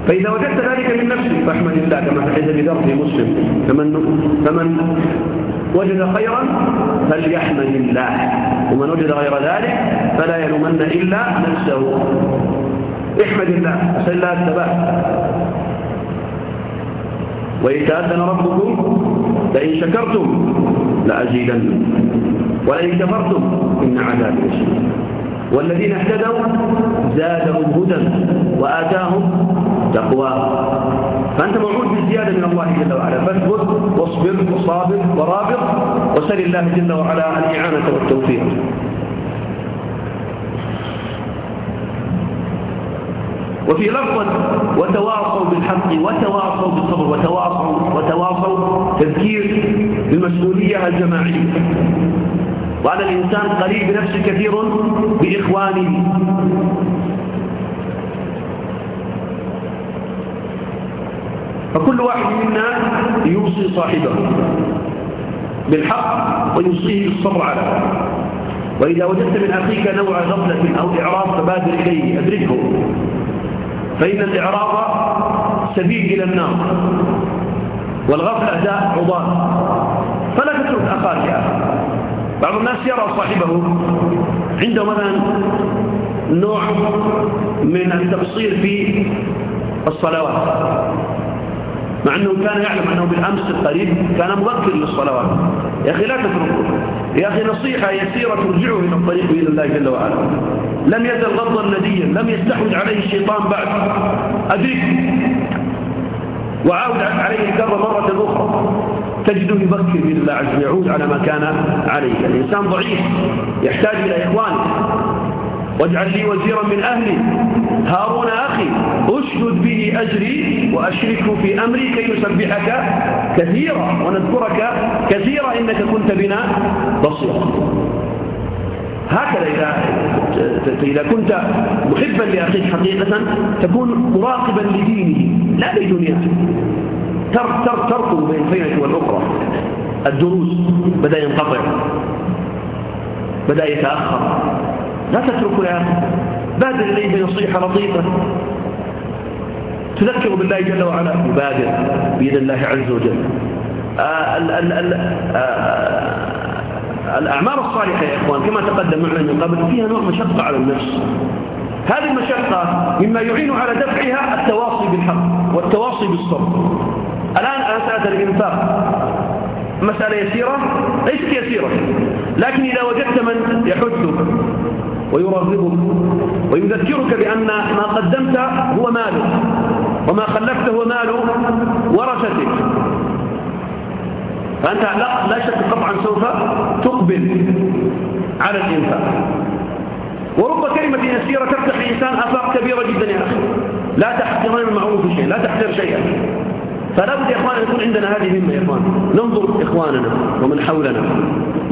Speaker 1: فإذا وجدت ذلك من نفسك فاحمد الله كما حديث في مسلم. فمن فمن وجد خيرا فليحمد الله. ومن وجد غير ذلك فلا يلومن إلا نفسه. احمد الله أسأل الله الثبات وإن تأذن ربكم لئن شكرتم لأزيدن ولئن كفرتم إن عذابي لشديد. والذين اهتدوا زادهم هدى وآتاهم تقوى. فأنت موعود بالزيادة من الله جل وعلا. فاثبت واصبر وصابر ورابط وسل الله جل وعلا الإعانة والتوفيق. وفي لفظ وتواصوا بالحق وتواصوا بالصبر وتواصوا وتواصوا تذكير بالمسؤولية الجماعية. وعلى الإنسان قريب بنفسه كثير بإخوانه. فكل واحد منا يوصي صاحبه بالحق ويوصيه بالصبر عليه وإذا وجدت من أخيك نوع غفلة أو إعراض فبادر إليه أدركه. فإن الإعراض سبيل إلى النار والغفلة داء عضال. فلا تترك أخاك يا أخي بعض الناس يرى صاحبه عنده مثلا نوع من التقصير في الصلوات. مع أنه كان يعلم أنه بالأمس القريب كان مبكر للصلوات. يا أخي لا تتركه. يا أخي نصيحة يسيرة ترجعه إلى الطريق إلى الله جل وعلا. لم يزل غضا نديا لم يستحوذ عليه الشيطان بعد. أدرك وعاود عليه الكرة مرة أخرى. تجده يفكر بإذن الله عز يعود على ما كان عليه. الإنسان ضعيف يحتاج إلى إخوانه. واجعل لي وزيرا من أهلي. هارون أخي أشهد به أجري وأشركه في أمري كي نسبحك كثيرا ونذكرك كثيرا إنك كنت بنا بصيرا. هكذا إذا إذا كنت محبا لأخيك حقيقة تكون مراقبا لدينه لا لدنياه. ترك ترك تركه بين الفينة والأخرى. الدروس بدأ ينقطع. بدأ يتأخر. لا تتركه يا أخي. بادر إليه بنصيحة لطيفة. تذكر بالله جل وعلا. يبادر بإذن الله عز وجل. آه ال ال ال الأعمال الصالحة يا إخوان كما تقدم معنا من قبل فيها نوع مشقة على النفس. هذه المشقة مما يعين على دفعها التواصي بالحق والتواصي بالصبر. الآن مسألة الإنفاق مسألة يسيرة ليست يسيرة لكن إذا وجدت من يحثك ويرغبك ويذكرك بأن ما قدمت هو مالك وما خلفته هو مال ورثتك فأنت لا, لا شك قطعا سوف تقبل على الإنفاق. ورب كلمة يسيرة تفتح لإنسان آفاق كبيرة جدا يا أخي. لا تحقرن المعروف شيء لا تحقر شيئا. فلا بد يا إخوان يكون عندنا هذه همة يا إخوان. ننظر إخواننا ومن حولنا.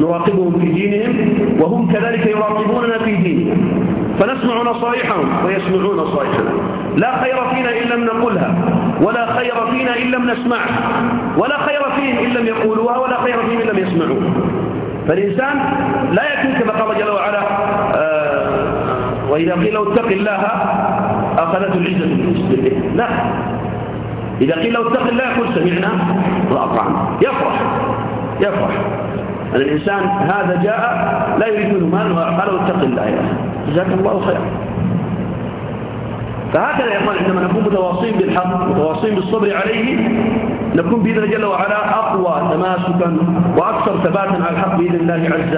Speaker 1: نراقبهم في دينهم وهم كذلك يراقبوننا في دينهم. فنسمع نصائحهم ويسمعون نصائحنا لا خير فينا إن لم نقولها ولا خير فينا إن لم نسمعها ولا خير فيهم إن لم يقولوها ولا خير فيهم إن لم يسمعوها فالإنسان لا يكون كما قال جل وعلا آه وإذا قيل اتق الله أخذته العزة بالإسلام لا. إذا قيل له اتق الله يقول سمعنا وأطعنا. يفرح. يفرح. الإنسان هذا جاء لا يريد منه مال قال اتق الله يا جزاك الله خيرا. فهكذا يا إخوان عندما نكون متواصين بالحق متواصين بالصبر عليه نكون بإذن جل وعلا أقوى تماسكا وأكثر ثباتا على الحق بإذن الله عز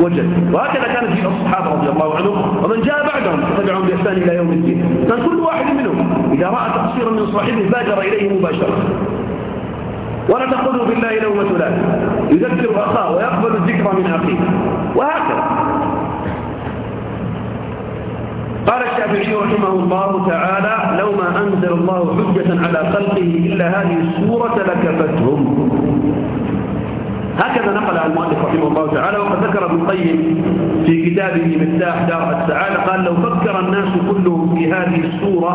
Speaker 1: وجل. وهكذا كان في الصحابة رضي الله عنهم ومن جاء بعدهم تبعهم بإحسان إلى يوم الدين. كان كل واحد منهم إذا رأى تقصيرا من صاحبه بادر إليه مباشرة. ولا تقولوا بالله لومة لائم يذكر أخاه ويقبل الذكر من أخيه. وهكذا قال الشافعي رحمه الله تعالى لو ما أنزل الله حجة على خلقه إلا هذه السورة لكفتهم. هكذا نقل المؤلف رحمه الله تعالى وقد ذكر ابن القيم في كتابه مفتاح دار السعادة قال لو فكر الناس كلهم في هذه السورة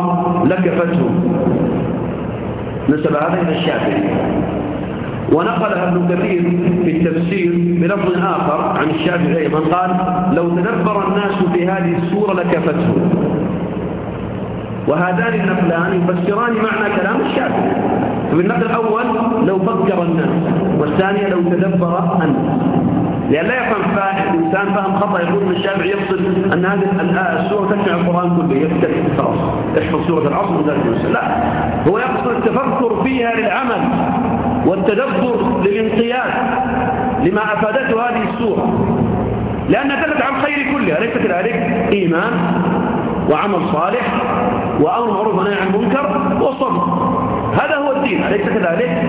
Speaker 1: لكفتهم. نسب هذا إلى الشافعي. ونقلها ابن كثير في التفسير بلفظ آخر عن الشافعي أيضا قال لو تدبر الناس في هذه السورة لكفته وهذان النقلان يفسران معنى كلام الشافعي. ففي النقل الأول لو فكر الناس والثانية لو تدبر الناس لأن لا يفهم الإنسان فهم خطأ. يقول إن الشافعي يقصد أن هذه السورة تجمع القرآن كله. يفتك خلاص يحفظ سورة العصر وذلك لا. هو يقصد التفكر فيها للعمل والتدبر للانقياد لما أفادته هذه السورة. لأنها دلت على الخير كلها ليس كذلك؟ إيمان. وعمل صالح وأمر معروف ونهي عن المنكر وصبر هذا هو الدين أليس كذلك؟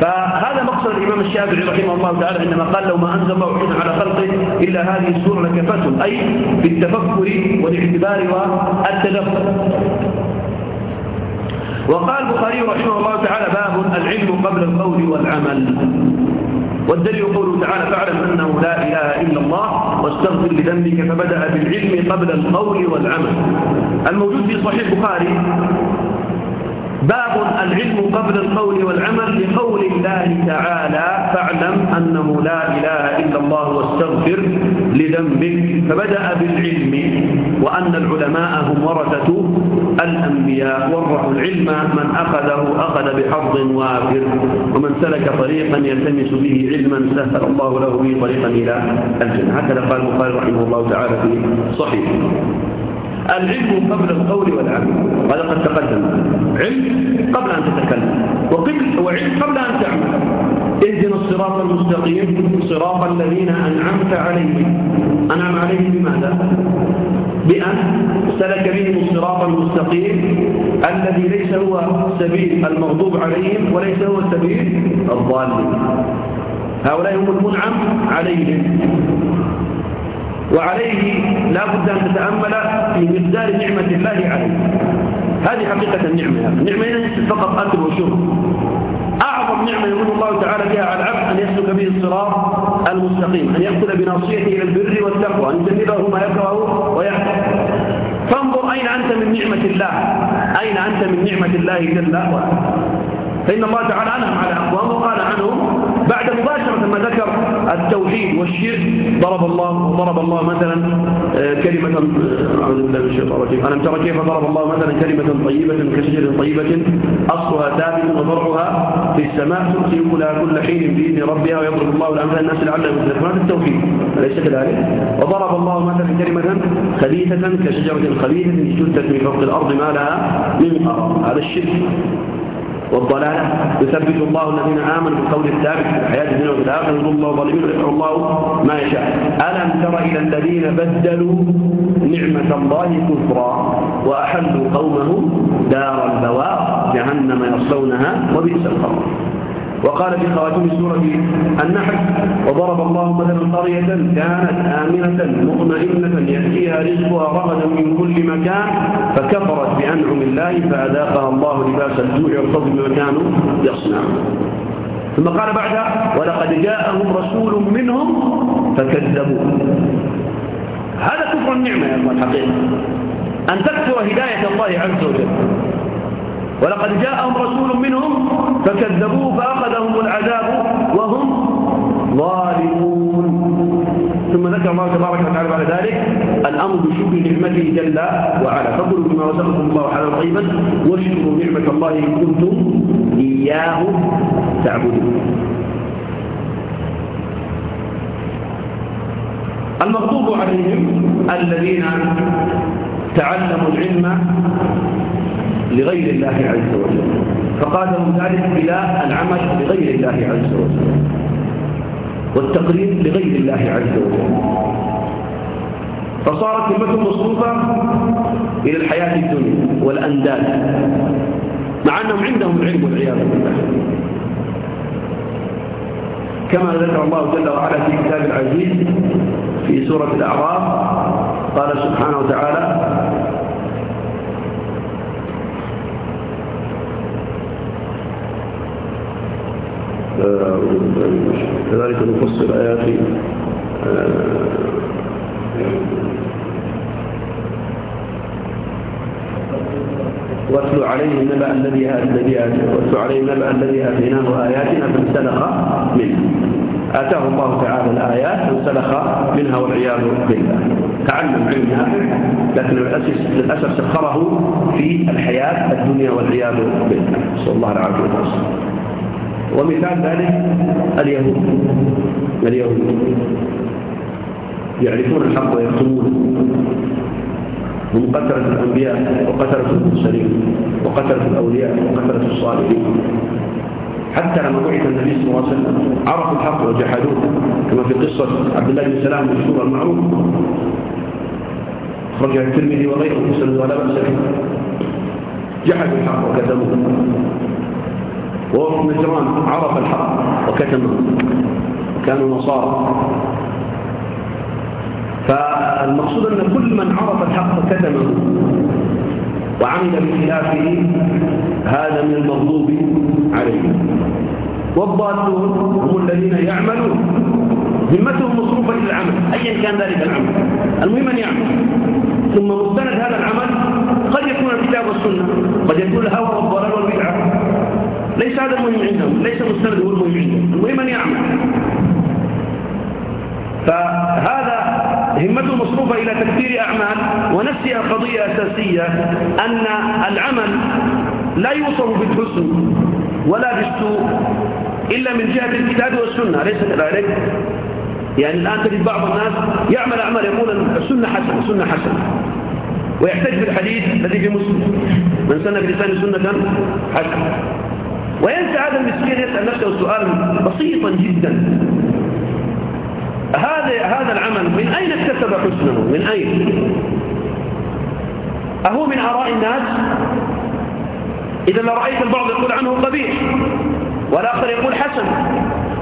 Speaker 1: فهذا مقصد الإمام الشافعي رحمه الله تعالى عندما قال لو ما أنزل الله على خلقه إلا هذه السورة لكفتهم أي بالتفكر والاعتبار والتدبر. وقال البخاري رحمه الله تعالى باب العلم قبل القول والعمل. والدليل قوله تعالى فاعلم أنه لا إله إلا الله واستغفر لذنبك فبدأ بالعلم قبل القول والعمل. الموجود في صحيح البخاري باب العلم قبل القول والعمل لقول الله تعالى فاعلم أنه لا إله إلا الله واستغفر لذنبك. فبدأ بالعلم وأن العلماء هم ورثة الأنبياء. ورثوا العلم من أخذه أخذ بحظ وافر. ومن سلك طريقا يلتمس به علما سهل الله له به طريقا إلى الجنة. هكذا قال البخاري رحمه الله تعالى في صحيح العلم قبل القول والعمل. هذا قد تقدم. علم قبل أن تتكلم. وعلم قبل أن تعمل. اهدنا الصراط المستقيم. صراط الذين أنعمت عليهم. أنعم عليهم بماذا؟ بأن سلك بهم الصراط المستقيم. الذي ليس هو سبيل المغضوب عليهم وليس هو سبيل الضالين. هؤلاء هم المنعم عليهم. وعليه لا بد أن تتأمل في مقدار نعمة الله عليه. هذه حقيقة النعمة. النعمة ليست فقط أكل وشرب. أعظم نعمة يقول الله تعالى بها على العبد أن يسلك به الصراط المستقيم أن يأخذ بناصيته إلى البر والتقوى أن يجنبه ما يكره ويحتاج فانظر أين أنت من نعمة الله. أين أنت من نعمة الله جل وعلا. فإن الله تعالى أنعم على أقوام وقال عنهم بعد مباشرة ما ذكر التوحيد والشرك ضرب الله ضرب الله مثلا آه، كلمة آه، أعوذ بالله من الشيطان الرجيم. ألم ترى كيف ضرب الله مثلا كلمة طيبة كشجرة طيبة؟ أصلها ثابت وفرعها في السماء تؤتي كلها كل حين بإذن ربها ويضرب الله الأمثال الناس لعلهم يتذكرون. التوحيد. أليس كذلك؟ وضرب الله مثلا كلمة خبيثة كشجرة خبيثة اجتثت من فوق الأرض ما لها من قرار. هذا الشرك. والضلالة. يثبت الله الذين آمنوا بالقول الثابت في الحياة الدنيا وفي الآخرة. يقول الله ظالمين ويفعل الله ما يشاء. ألم تر إلى الذين بدلوا نعمة الله كفرا وأحلوا قومهم دار البوار جهنم يصلونها وبئس القرار. وقال في خواتم سورة النحل وضرب الله مثلا قرية كانت آمنة مطمئنة يأتيها رزقها رغدا من كل مكان فكفرت بأنعم الله فأذاقها الله لباس الجوع والخوف بما كانوا يصنعون. ثم قال بعدها ولقد جاءهم رسول منهم فكذبوا هذا كفر النعمة يا أخوان الحقيقة. أن تكثر هداية الله عز وجل. ولقد جاءهم رسول منهم فكذبوه فأخذهم العذاب وهم ظالمون. ثم ذكر الله تبارك وتعالى بعد ذلك الأمر بشكر نعمته جل وعلا. فقلوا بما رزقكم الله حلالا طيبا واشكروا نعمة الله إن كنتم إياه تعبدون. المغضوب عليهم الذين تعلموا العلم لغير الله عز وجل. فقادهم ذلك إلى العمل لغير الله عز وجل. والتقريب لغير الله عز وجل. فصارت همتهم مصروفة إلى الحياة الدنيا والأنداد مع أنهم عندهم العلم والعياذ بالله. كما ذكر الله جل وعلا في كتاب العزيز في سورة الأعراف قال سبحانه وتعالى كذلك نفصل آيات واتلو عليه النبأ الذي الذي واتلو عليه النبأ الذي آتيناه آياتنا فانسلخ منه. آتاه الله تعالى الآيات فانسلخ منها والعياذ بالله. تعلم علم نافع لكن للأسف سخره في الحياة الدنيا والعياذ بالله. نسأل الله العافية والسلام ومثال ذلك اليهود. اليهود يعرفون الحق ويكتمونه. هم قتلة الأنبياء وقتلة المرسلين وقتلة الأولياء وقتلة الصالحين. حتى لما بعث النبي صلى الله عليه وسلم عرفوا الحق وجحدوه كما في قصة عبد الله بن سلام المشهور المعروف. خرج الترمذي وغيره مسلم ولا بأس جحدوا الحق وكتموه. وهو في نجران عرف الحق. وكتمه وكانوا نصارى. فالمقصود أن كل من عرف الحق كتمه. وعمل بخلافه هذا من المغضوب عليه. والضالون هم الذين يعملون. ذمتهم مصروفة إلى العمل أيا كان ذلك العمل. المهم أن يعمل. ثم مستند هذا العمل قد يكون الكتاب والسنة. قد يكون الهوى والضلال والبدعة. ليس هذا المهم عندهم ليس مستند هو المهم عندهم. المهم أن يعمل. فهذا همته مصروفة إلى تكثير أعمال ونسيها قضية أساسية أن العمل لا يوصف بالحسن ولا بالسوء إلا من جهة الكتاب والسنة. أليس كذلك؟ يعني الآن تجد بعض الناس يعمل أعمال يقول السنة حسنة السنة حسنة. ويحتج بالحديث الذي في مسلم. من سنة بلسان سنة حسنة وينسى هذا المسكين يسأل نفسه سؤال بسيطا جدا. هذا هذا العمل من أين اكتسب حسنه؟ من أين؟ أهو من آراء الناس. إذا لرأيت البعض يقول عنه قبيح والآخر يقول حسن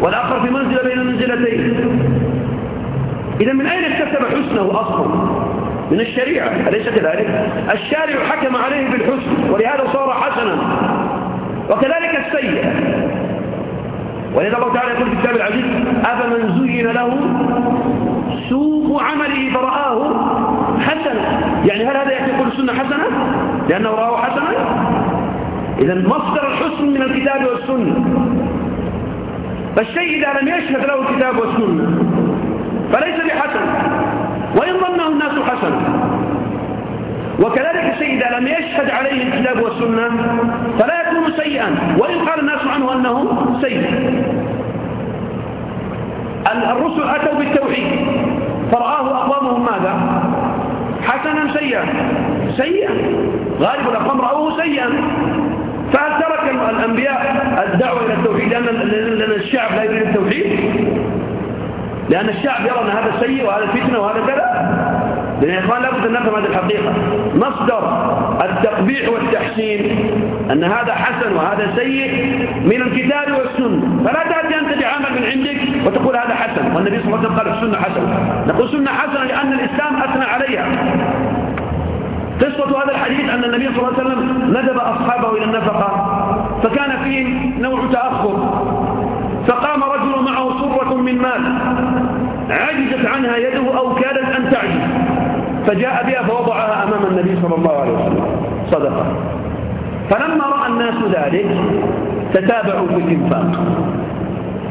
Speaker 1: والآخر في منزلة بين المنزلتين إذا من أين اكتسب حسنه أصلا؟ من الشريعة أليس كذلك؟ الشارع حكم عليه بالحسن ولهذا صار حسنا. وكذلك السيء. ولذا الله تعالى يقول في الكتاب العزيز أفمن زين له سوء عمله فرآه حسنا. يعني هل هذا يأتي يقول السنة حسنة؟ لأنه رآه حسنا؟ إذا مصدر الحسن من الكتاب والسنة. فالشيء إذا لم يشهد له الكتاب والسنة فليس بحسن. وإن ظنه الناس حسنا وكذلك الشيء إذا لم يشهد عليه الكتاب والسنة فلا يكون سيئا. وإن قال الناس عنه أنه سيء. الرسل أتوا بالتوحيد. فرآه أقوامهم ماذا؟ حسنا سيئا. سيئا. غالب الأقوام رأوه سيئا. فهل ترك الأنبياء الدعوة إلى التوحيد؟ لأن الشعب لا يريد التوحيد؟ لأن الشعب يرى أن هذا سيء وهذا فتنة وهذا كذا. لأن يا إخوان لابد أن نفهم هذه الحقيقة. مصدر التقبيح والتحسين أن هذا حسن وهذا سيء من الكتاب والسنة. فلا تأتي أنت بعمل من عندك وتقول هذا حسن. والنبي صلى الله عليه وسلم قال السنة حسنة. نقول سنة حسنة لأن الإسلام أثنى عليها. قصة هذا الحديث أن النبي صلى الله عليه وسلم ندب أصحابه إلى النفقة. فكان فيه نوع تأخر. فقام رجل معه صرة من مال. عجزت عنها يده أو كادت أن تعجز. فجاء بها فوضعها أمام النبي صلى الله عليه وسلم. صدقة. فلما رأى الناس ذلك تتابعوا في الإنفاق.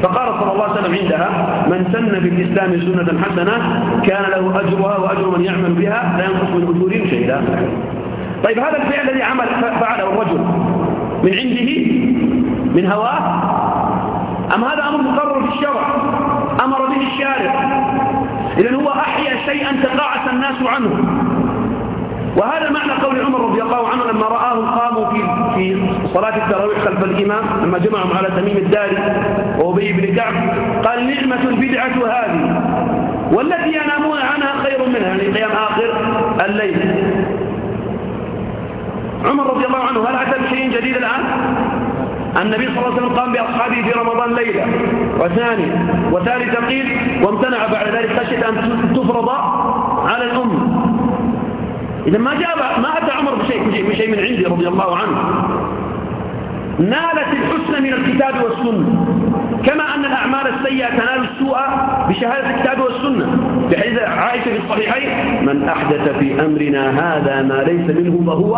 Speaker 1: فقال صلى الله عليه وسلم عندها من سن في الإسلام سنة حسنة كان له أجرها وأجر من يعمل بها لا ينقص من أجورهم شيئا. طيب هذا الفعل الذي عمل فعله الرجل. من عنده؟ من هواه؟ أم هذا أمر مقرر في الشرع؟ أمر به الشارع. إذن هو أحيا شيئا تقاعس الناس عنه. وهذا معنى قول عمر رضي الله عنه لما رآهم قاموا في في صلاة التراويح خلف الإمام لما جمعهم على تميم الداري وأبي بن كعب قال نعمة البدعة هذه. والتي ينامون عنها خير منها يعني قيام آخر الليل. عمر رضي الله عنه هل أتى بشيء جديد الآن؟ النبي صلى الله عليه وسلم قام بأصحابه في رمضان ليلة. وثانية وثالثة قيل وامتنع بعد ذلك خشية أن تفرض على الأمة إذا ما جاء ما أتى عمر بشيء بشيء من عندي رضي الله عنه. نالت الحسن من الكتاب والسنة. كما أن الأعمال السيئة تنال السوء بشهادة الكتاب والسنة. في حديث عائشة في الصحيحين من أحدث في أمرنا هذا ما ليس منه فهو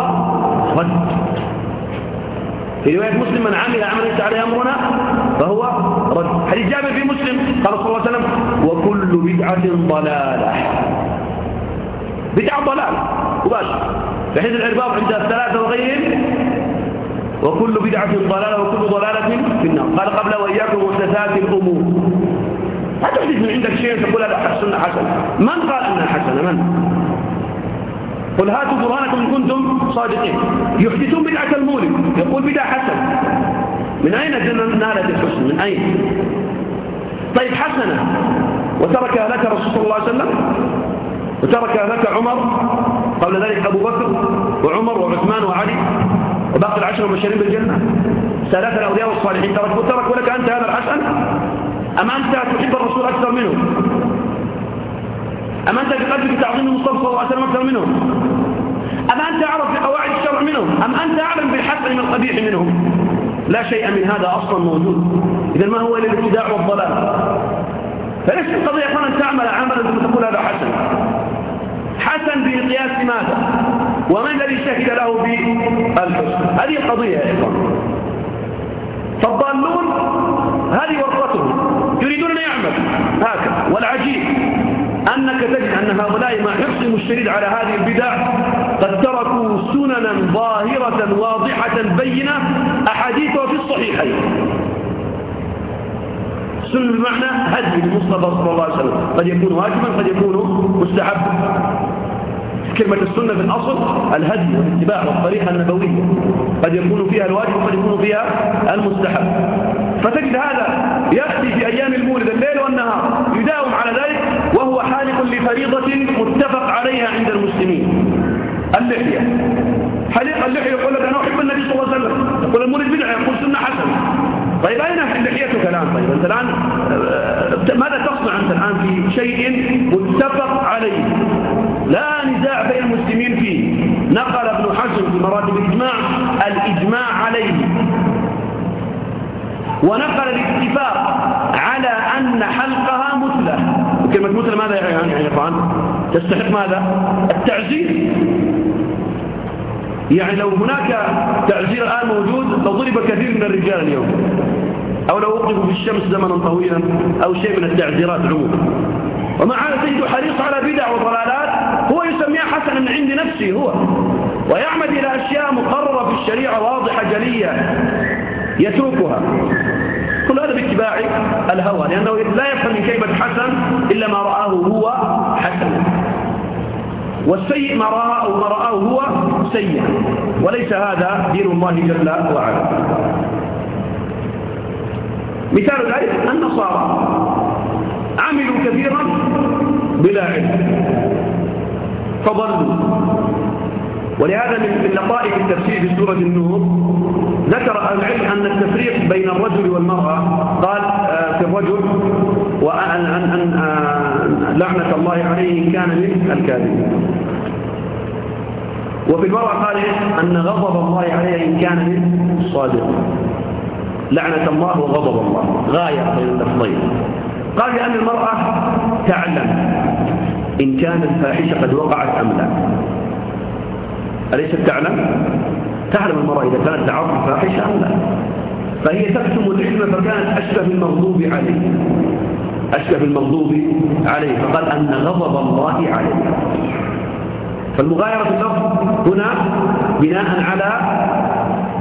Speaker 1: رد. في رواية مسلم من عمل عملا ليس عليه أمرنا فهو رد. حديث جابر في مسلم قال صلى الله عليه وسلم وكل بدعة ضلالة. بدعة ضلالة مباشر في حديث العرباط عند الثلاثة وغيرهم وكل بدعة ضلالة وكل ضلالة في النار. قال قبل وإياكم محدثات الأمور. لا تحدث من عندك شيء تقول هذا حسن حسن من قال أنها حسنة؟ من؟ قل هاتوا برهانكم إن كنتم صادقين. يحدثون بدعة المولد. يقول بدعة حسن من أين نالت الحسن؟ من أين؟ طيب حسنة. وتركها لك رسول الله صلى الله عليه وسلم؟ وتركها لك عمر؟ قبل ذلك أبو بكر وعمر وعثمان وعلي وباقي العشر المبشرين بالجنة؟ ثلاثة الأولياء والصالحين. تركوا تركوا لك أنت هذا الحسن؟ أم أنت تحب الرسول أكثر منهم أم أنت بقلبك تعظيم المصطفى صلى الله عليه وسلم أكثر منهم أم أنت أعرف بقواعد الشرع منهم أم أنت أعلم بالحسن من القبيح منهم لا شيء من هذا أصلا موجود. إذا ما هو إلا الابتداع والضلال فليس القضية أن تعمل عملا ثم تقول هذا حسن؟ حسن بقياس ماذا ومن الذي شهد له بالحسن؟ هذه القضية يا إخوان. فالضالون هذه ورطتهم يريدون أن يعمل هكذا. والعجيب. أنك تجد أن هؤلاء مع حرصهم الشديد على هذه البدع قد تركوا سننا ظاهرة واضحة بينة أحاديثها في الصحيحين. سنة بمعنى هدي المصطفى صلى الله عليه وسلم. قد يكون واجبا قد يكون مستحبا. كلمة السنة في الأصل الهدي والاتباع والطريقة النبوية. قد يكون فيها الواجب وقد يكون فيها المستحب. فتجد هذا يأتي في أيام المولد الليل والنهار يداوم على ذلك وهو حالق لفريضة متفق عليها عند المسلمين. اللحية. حليق اللحية يقول لك أنا أحب النبي صلى الله عليه وسلم. يقول المولد بدعة يقول سنة حسنة. طيب أين اللحية كلام طيب أنت الآن ماذا تصنع أنت الآن في شيء متفق عليه؟ لا نزاع بين المسلمين فيه. نقل ابن حزم في مراتب الإجماع الإجماع عليه. ونقل الاتفاق على أن حلقها مثلة. كلمة مثلة ماذا يعني يا إخوان تستحق ماذا؟ التعزير. يعني لو هناك تعزير الآن موجود لضرب كثير من الرجال اليوم. أو لو وقفوا في الشمس زمنا طويلا أو شيء من التعزيرات عموما. ومع هذا تجد حريص على بدع وضلالات هو يسميها حسنا من عند نفسه هو. ويعمد إلى أشياء مقررة في الشريعة واضحة جلية يتركها. كل هذا باتباع الهوى لأنه لا يفهم من كلمة حسن إلا ما رآه هو حسنا والسيء ما رآه أو ما رآه هو سيء. وليس هذا دين الله جل وعلا. مثال ذلك النصارى. عملوا كثيرا بلا علم. فضلوا. ولهذا من لطائف التفسير في سورة النور ذكر العلم أن التفريق بين الرجل والمرأة قال آه، في الرجل وأن أن أن آه، لعنة الله عليه إن كان من الكاذبين. وفي المرأة قال أن غضب الله عليه إن كان من الصادق لعنة الله وغضب الله. غاية بين اللفظين. قال لأن المرأة تعلم إن كان الفاحشة قد وقعت أم لا. أليست تعلم؟ تعلم المرأة إذا كانت تعرض الفاحشة أم لا؟ فهي تكتم العلم فكانت أشبه بالمغضوب عليه أشبه بالمغضوب عليه فقال أن غضب الله عليه فالمغايرة اللفظ هنا بناء على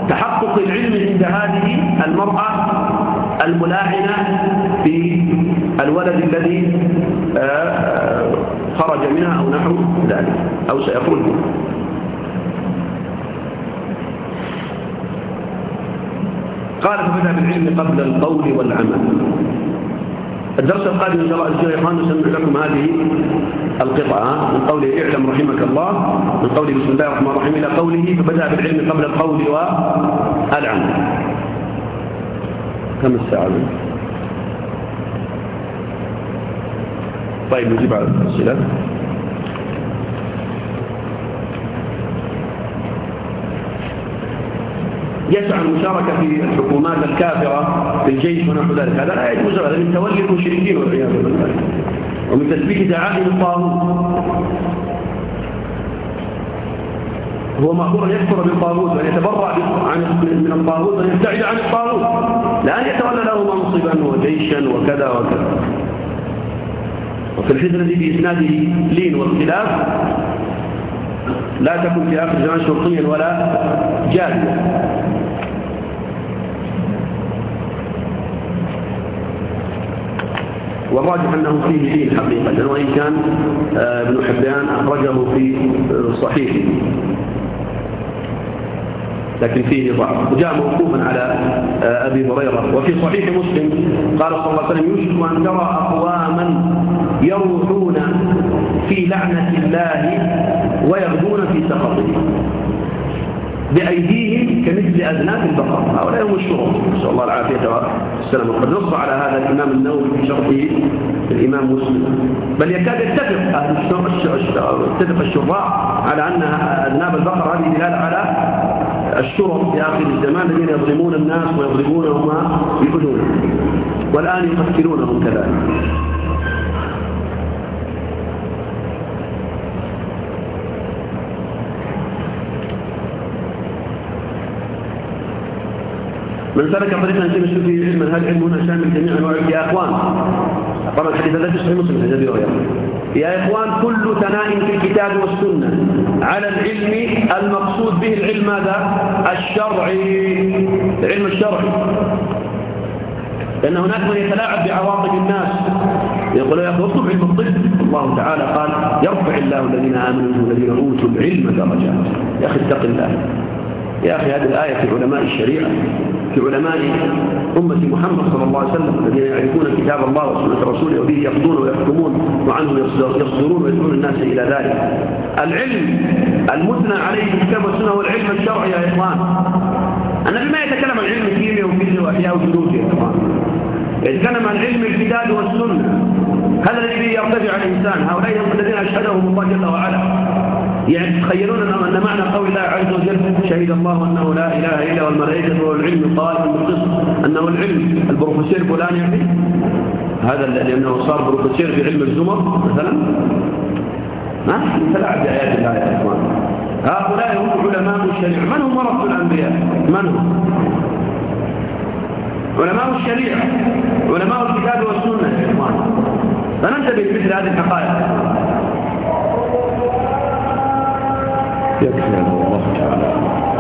Speaker 1: تحقق العلم عند هذه المرأة الملاعنة في الولد الذي آه، خرج منها أو نحو ذلك أو سيخرج قال فبدأ بالعلم قبل القول والعمل. الدرس القادم إن شاء الله يا إخوان نسمع لكم هذه القطعة من قوله اعلم رحمك الله من قوله بسم الله الرحمن الرحيم إلى قوله فبدأ بالعلم قبل القول والعمل. كم الساعة طيب نجيب على الأسئلة. يسعى المشاركة في الحكومات الكافرة في الجيش ونحو ذلك. هذا لا يجوز هذا من تولي المشركين والعياذ بالله. ومن تثبيت دعائم الطاغوت هو مأمور أن يكفر بالطاغوت وأن يتبرع عن من الطاغوت وأن يبتعد عن الطاغوت. لا أن يتولى له منصبا وجيشا وكذا وكذا. وفي الذي بإسناده لين واختلاف لا تكن في آخر زمان شرطيا ولا جاريا والراجح أنه فيه دين حقيقة وإن كان آه، ابن حبان أخرجه في صحيحه لكن فيه ضعف. وجاء موقوفا على آه، أبي هريرة. وفي صحيح مسلم قال صلى الله عليه وسلم يوشك أن ترى أقواما يروحون في لعنة الله ويغدون في سخطه. بأيديهم كمثل أذناب البقر. هؤلاء هم الشرط نسأل الله العافية والسلام وقد نص على هذا الإمام النووي في شرحه الإمام مسلم. بل يكاد يتفق يتفق الشراع على أن أذناب البقر هذه دلالة على الشرط في آخر الزمان. الذين يظلمون الناس ويظلمونهم ويؤذونهم والآن يقتلونهم كذلك. من سلك طريقا يلتمس فيه علما هل علم هنا شامل جميع أنواع يا إخوان طبعا الحديث الذي صحيح مسلم حديث ابي يا إخوان كل ثناء في الكتاب والسنة على العلم المقصود به العلم ماذا؟ الشرعي. العلم الشرعي. لأن هناك من يتلاعب بعواطف الناس. يقول يا أخي اطلب علم الطب. الله تعالى قال يرفع الله الذين آمنوا والذين أوتوا العلم درجات. يا أخي اتق الله. يا أخي هذه الآية في علماء الشريعة. في علماء أمة محمد صلى الله عليه وسلم الذين يعرفون كتاب الله وسنة رسوله وبه يقضون ويحكمون وعنه يصدرون ويدعون الناس إلى ذلك. العلم المثنى عليه الكتاب والسنة هو العلم الشرعي يا إخوان. النبي ما يتكلم عن علم الكيمياء وفيزياء وأحياء وجلود يا إخوان. يتكلم عن علم الكتاب والسنة. هذا الذي يرتفع الإنسان. هؤلاء الذين أشهدهم الله جل وعلا. يعني تخيلون أن معنى قول الله عز وجل شهد الله أنه لا إله إلا والملائكة والعلم قائم بالقسط أنه العلم البروفيسور فلان يعني؟ هذا لأنه صار بروفيسور في علم الزمر مثلا؟ ما تلعب بآيات الله يا إخوان. هؤلاء هم علماء الشريعة. من هم ورثة الأنبياء؟ من هم؟ علماء الشريعة علماء الكتاب والسنة يا إخوان. فننتبه مثل هذه الحقائق. يكفي الله تعالى